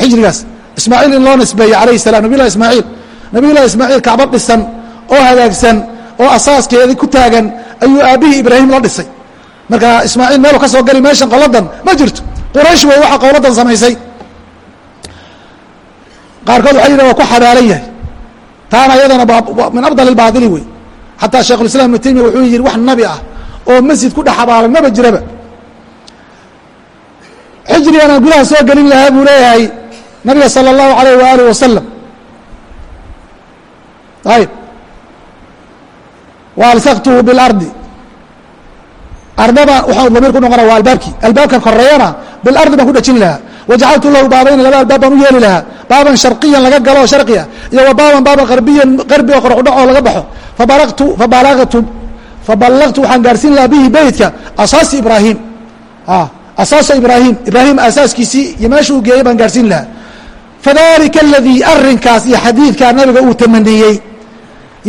xijrigaas ismaaciil in loo nisbeeye calayhi salam nabiy llahi ismaaciil nabiy llahi ismaaciil kacbo dhisan oo hagaagsan oo asaaskeedii ku taagan ayuu aabbihii ibraahim la dhisay. Marka ismaaciil meelu ka soo gali meeshan qoladan ma jirto. Quraysh wey waxa qowladan samaysay. Qaarkood waxay yidhah waa ku xabaalan yahay. Taana iyadana min afdal ilbaadili wey. Xataa sheikhulislam ibnu taymiya wuxuu yidhi wax nabi ah oo masjid ku dhex xabaalan maba jiraba. Xijriganaan gudaha soo gelin lahaa buu leeyahay nabiga salى اllahu alayh waalih wasalam ayb waalsaktuhu biاlardi ardaba waxaa damiir ku waa albaabkii albaabkan koreeyana bilardi baan ku dhajin lahaa. Wajacaltu lahu baabayna laba albaab baan u yeeli lahaa. Baaban sharqiyan laga galo sharqiya iyo baaban baaban qarbiyan qarbi oo qorqdhac oo laga baxo. Fabalagtu fabalagtu fabalagtu waxaan gaarsiin lahaa bihi beytka asaasi ibraahim. Asaasa ibraahim. Ibraahim asaaskiisii iyo meesha uu geeyey baan gaarsiin lahaa. Fadalika aladii arinkaas iyo xadiidkaa nabiga uu tamaniyey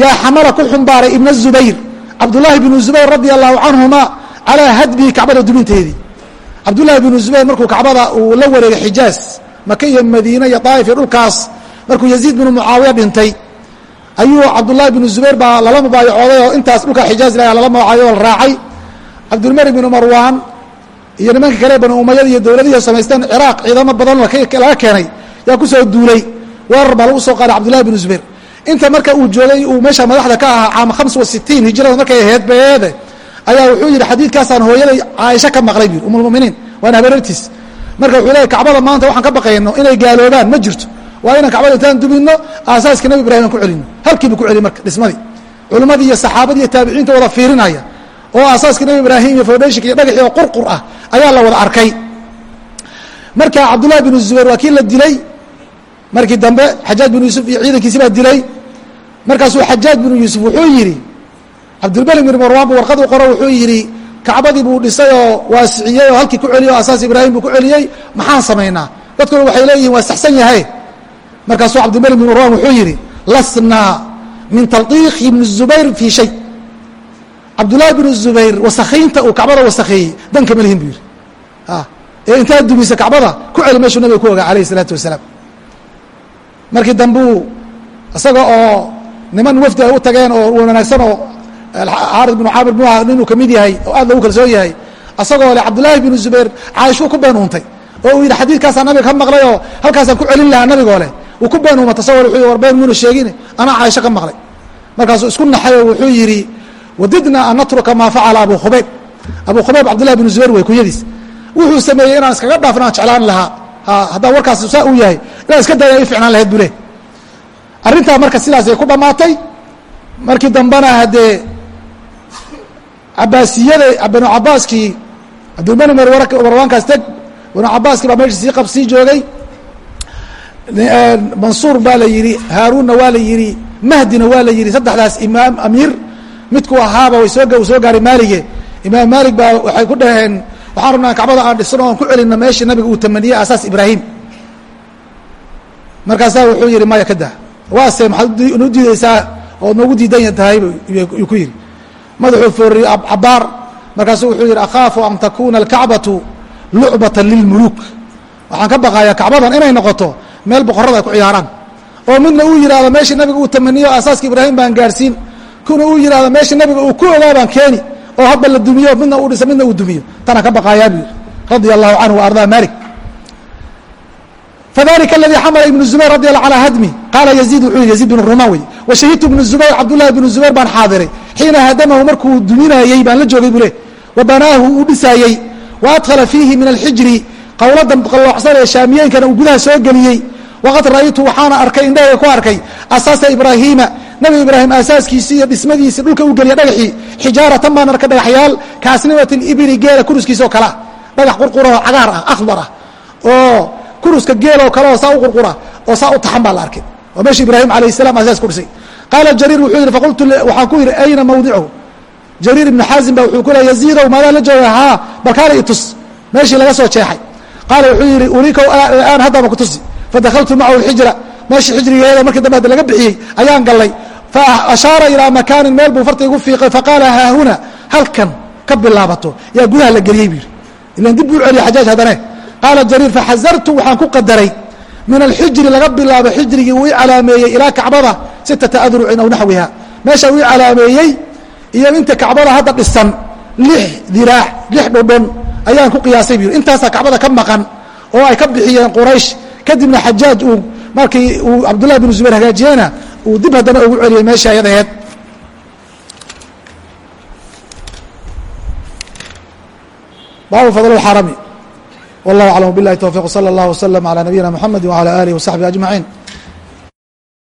yaa xamala ku xumbaaray ibna zubayr cabdullaahi bnu zubayr radia allahu canhuma calaa hadbihi kacbada duminteedii cabdullaahi bnu zubayr markuu kacbada uu la wareegay xijaaz maka iyo madiine iyo daa'if iyo dhulkaas markuu yaziid binu mucaawiya dhintay ayuu cabdullaahi bnu zubayr baa lala mubaayacooday oo intaas dhulka xijaaz ilaha lala magacaayo la raacay cabdulmalik binu marwaan iyo nimanka kale banu umayada iyo dowladihii samaysteen ciraaq ciidamo badan laga keenay yaa ku soo duulay weerar baa lagu soo qaaday cabdullahi bnu zubayr inta marka uu joogay uu meesha madaxda ka ahaa caama hamsa wa sitiin hijrada markay aheyd beede ayaa wuxuu yidhi xadiidkaasaan hooyaday caaisha ka maqlay bu umulmuminiin waana habeerartiis. Marka wuxuu leey kacbada maanta waxaan ka baqayno inay gaaloobaan ma jirto. Waa inaan kacbada intaan dubinno aasaaska nabi ibrahim aan ku celino. Halkiibu ku celi marka dhismadii. Culimmadii iyo saxaabadii iyo taabiciinta wada fiirinaya oo aasaaska nabi ibraahim iyo foundhationka iyo dhagaxii oo qurqur ah ayaa la wada arkay. Marka cabdullahi binu zubayr waa kii la dilay. Markii dambe xajaaj binu yuusuf iyo ciidankiisi baa dilay markaasuu xajaaj binu yuusuf wuxuu yidhi cabdilmalik bin marwaan buu warqad u qoro wuxuu yidhi kacbadii buu dhisay oo waasiciyey oo halkii ku celiyey o asaas ibraahim buu ku celiyey maxaan samaynaa? Dadkuna waxay leeyihiin waa saxsan yahay. Markaasuu cabdilmalik bin marwaan wuxuu yidhi lasnaa min taldiiq ibni zubayr fii shay. Cabdullaahi binu zubayr wasakhaynta uu kacbada wasakheeyey danka ma lihin buu yidhi. Ee intaad dumisa kacbada ku celi meeshuu nabiga ku ogaa alayh isalaatu wasalaam. Markii dambuu isaga oo niman wafdi ay u tageen oo wanaagsan oo xaaris binu caamir bnu ninuu ka mid yahay oo aad loogu kalsoon yahay asagoo le cabdullaahi binu zubayr caaishuu ku been uuntay oo uu yidhi xadiidkaasaa nabiga ka maqlay oo halkaasaan ku celin lahaa nabigoo leh uu ku been uumata asagoo wuxuu war been muuna sheegin anaa caaisho ka maqlay. Markaasuu isku naxay oo wuxuu yidhi wadidna an natruka maa facala abu khubayb. Abu khubayb cabdullahi binu zubayr way kunyadiis wuxuu sameeyey inaan iskaga dhaafin aan jeclaan lahaa. Haddaa warkaas saa uu yahay inaan iska daya i ficnaan lahayd bule arrintaa marka sidaasay ku dhammaatay markii dambena haddee cabaasiyada banu cabaaskii cabdilmalik marwaankaas teg banu cabaaskii baa meesha sii qab sii joogay. Mansuur baa la yidhi haaruunna waa la yidhi mahdina waa la yidhi saddexdaas imaam amiir midku ahaaba way soo soo gaaray maalige. Imaam maalik baa waxay ku dhaheen waxaan rabnaa kacbada aan dhisno oan ku celina meeshii nabiga uu tamaniyey asaas ibraahim. Markaasaa wuxuu yihi maya ka dah waase maxaad nu diideysaa ood noogu diidan tahay yuu ku yidhi. Madaxuu fooriyey cabaar markaasuu wuxuu yihi akhaafu an takuna alkacbatu lucbata lilmuluuk waxaan ka baqayaa kacbadan inay noqoto meel boqorrada ku ciyaaraan. Oo midna uu yidhahdo meeshii nabiga uu tamaniyo asaaska ibraahim baan gaarsiin kuna uu yidhahdo meeshii nabiga uu ku ogaa baan keeni. Oo hadba la dumiyo midna uu dhisa midna uu dumiyo. Tanaan ka baqaayaa buu yidhi radia allahu canhu wa malik fadalika aladii xamala ibnu zubayr radi alla calaa hadmi qaala yaziid wuxuu yihi yaziid bnu rumaan wey wa shahidtu ibnu zubayr cabdullahi bnu zubayr baan xaadiray xiina hadamahu markuu duminayey baan la joogay buu le wa banaahu uu dhisaayey wa adkhala fiihi min alxijri qowladan qalloocsan ee shaamiyeenkana uu gudaha soo geliyey waqad ra'aytu waxaana arkay indhahayga ku arkay asaasa ibraahiima nabi ibraahim aasaaskiisii iyo dhismadiisii dhulka uu geliya dhagaxii xijaaratan baan arkay dhagaxyaal kaasnimatin ibili geela kuruskiisa oo kalea dhagax qurqurahoo cagaar ah akhbar ah oo kuruska geeloo kale oo saa u qurqura oo saa u taxan baa la arkay. Waa meesha ibraahim alayh salam asaas ku dhisay qaala jariir wuxuu yidhi faqultu waxaan ku yidhi ayna mawdicuhu? Jariir ibnu xaazim ba wuxuu ku leey yaziidow maadaa la jooga haa balkaala itus meeshii laga soo jeexay. Qaala wuxuu yidhi ulikow aan haddaba ku tusi. Fadakaltu macahu alxijra meeshii xijrigeeda markii dambe hadda laga bixiyey ayaan gallay. Fa ashaara ilaa makaanin meel buu farta igu fiiqay faqaala haahuna halkan ka bilaabato. Yaa gudaha la geliyey buu yidhi. Ilan dib buu celiya xajaaj haddane qaala jariir faxasartu waxaan ku qadaray min alxijri laga bilaabo xijrigii uu calaameeyey ilaa kacbada sittata adrucin aw naxwiha meesha uu calaameeyey iyo inta kacbada hadda dhisan lix diraac lix dhudhun ayaan ku qiyaasay buu intaasaa kacbada ka maqan oo ay ka bixiyeen quraysh kadibna xajaaj uu markii uu cabdullahi binu zubayr hagaajiyeyna uu dib haddana ugu celiyey meesha ayad aheed baabu fadl wallah aclam bilahi towfiq wsala allah wslm alaa nabiyina mxamedi wala alih wasaxbi ajmaciin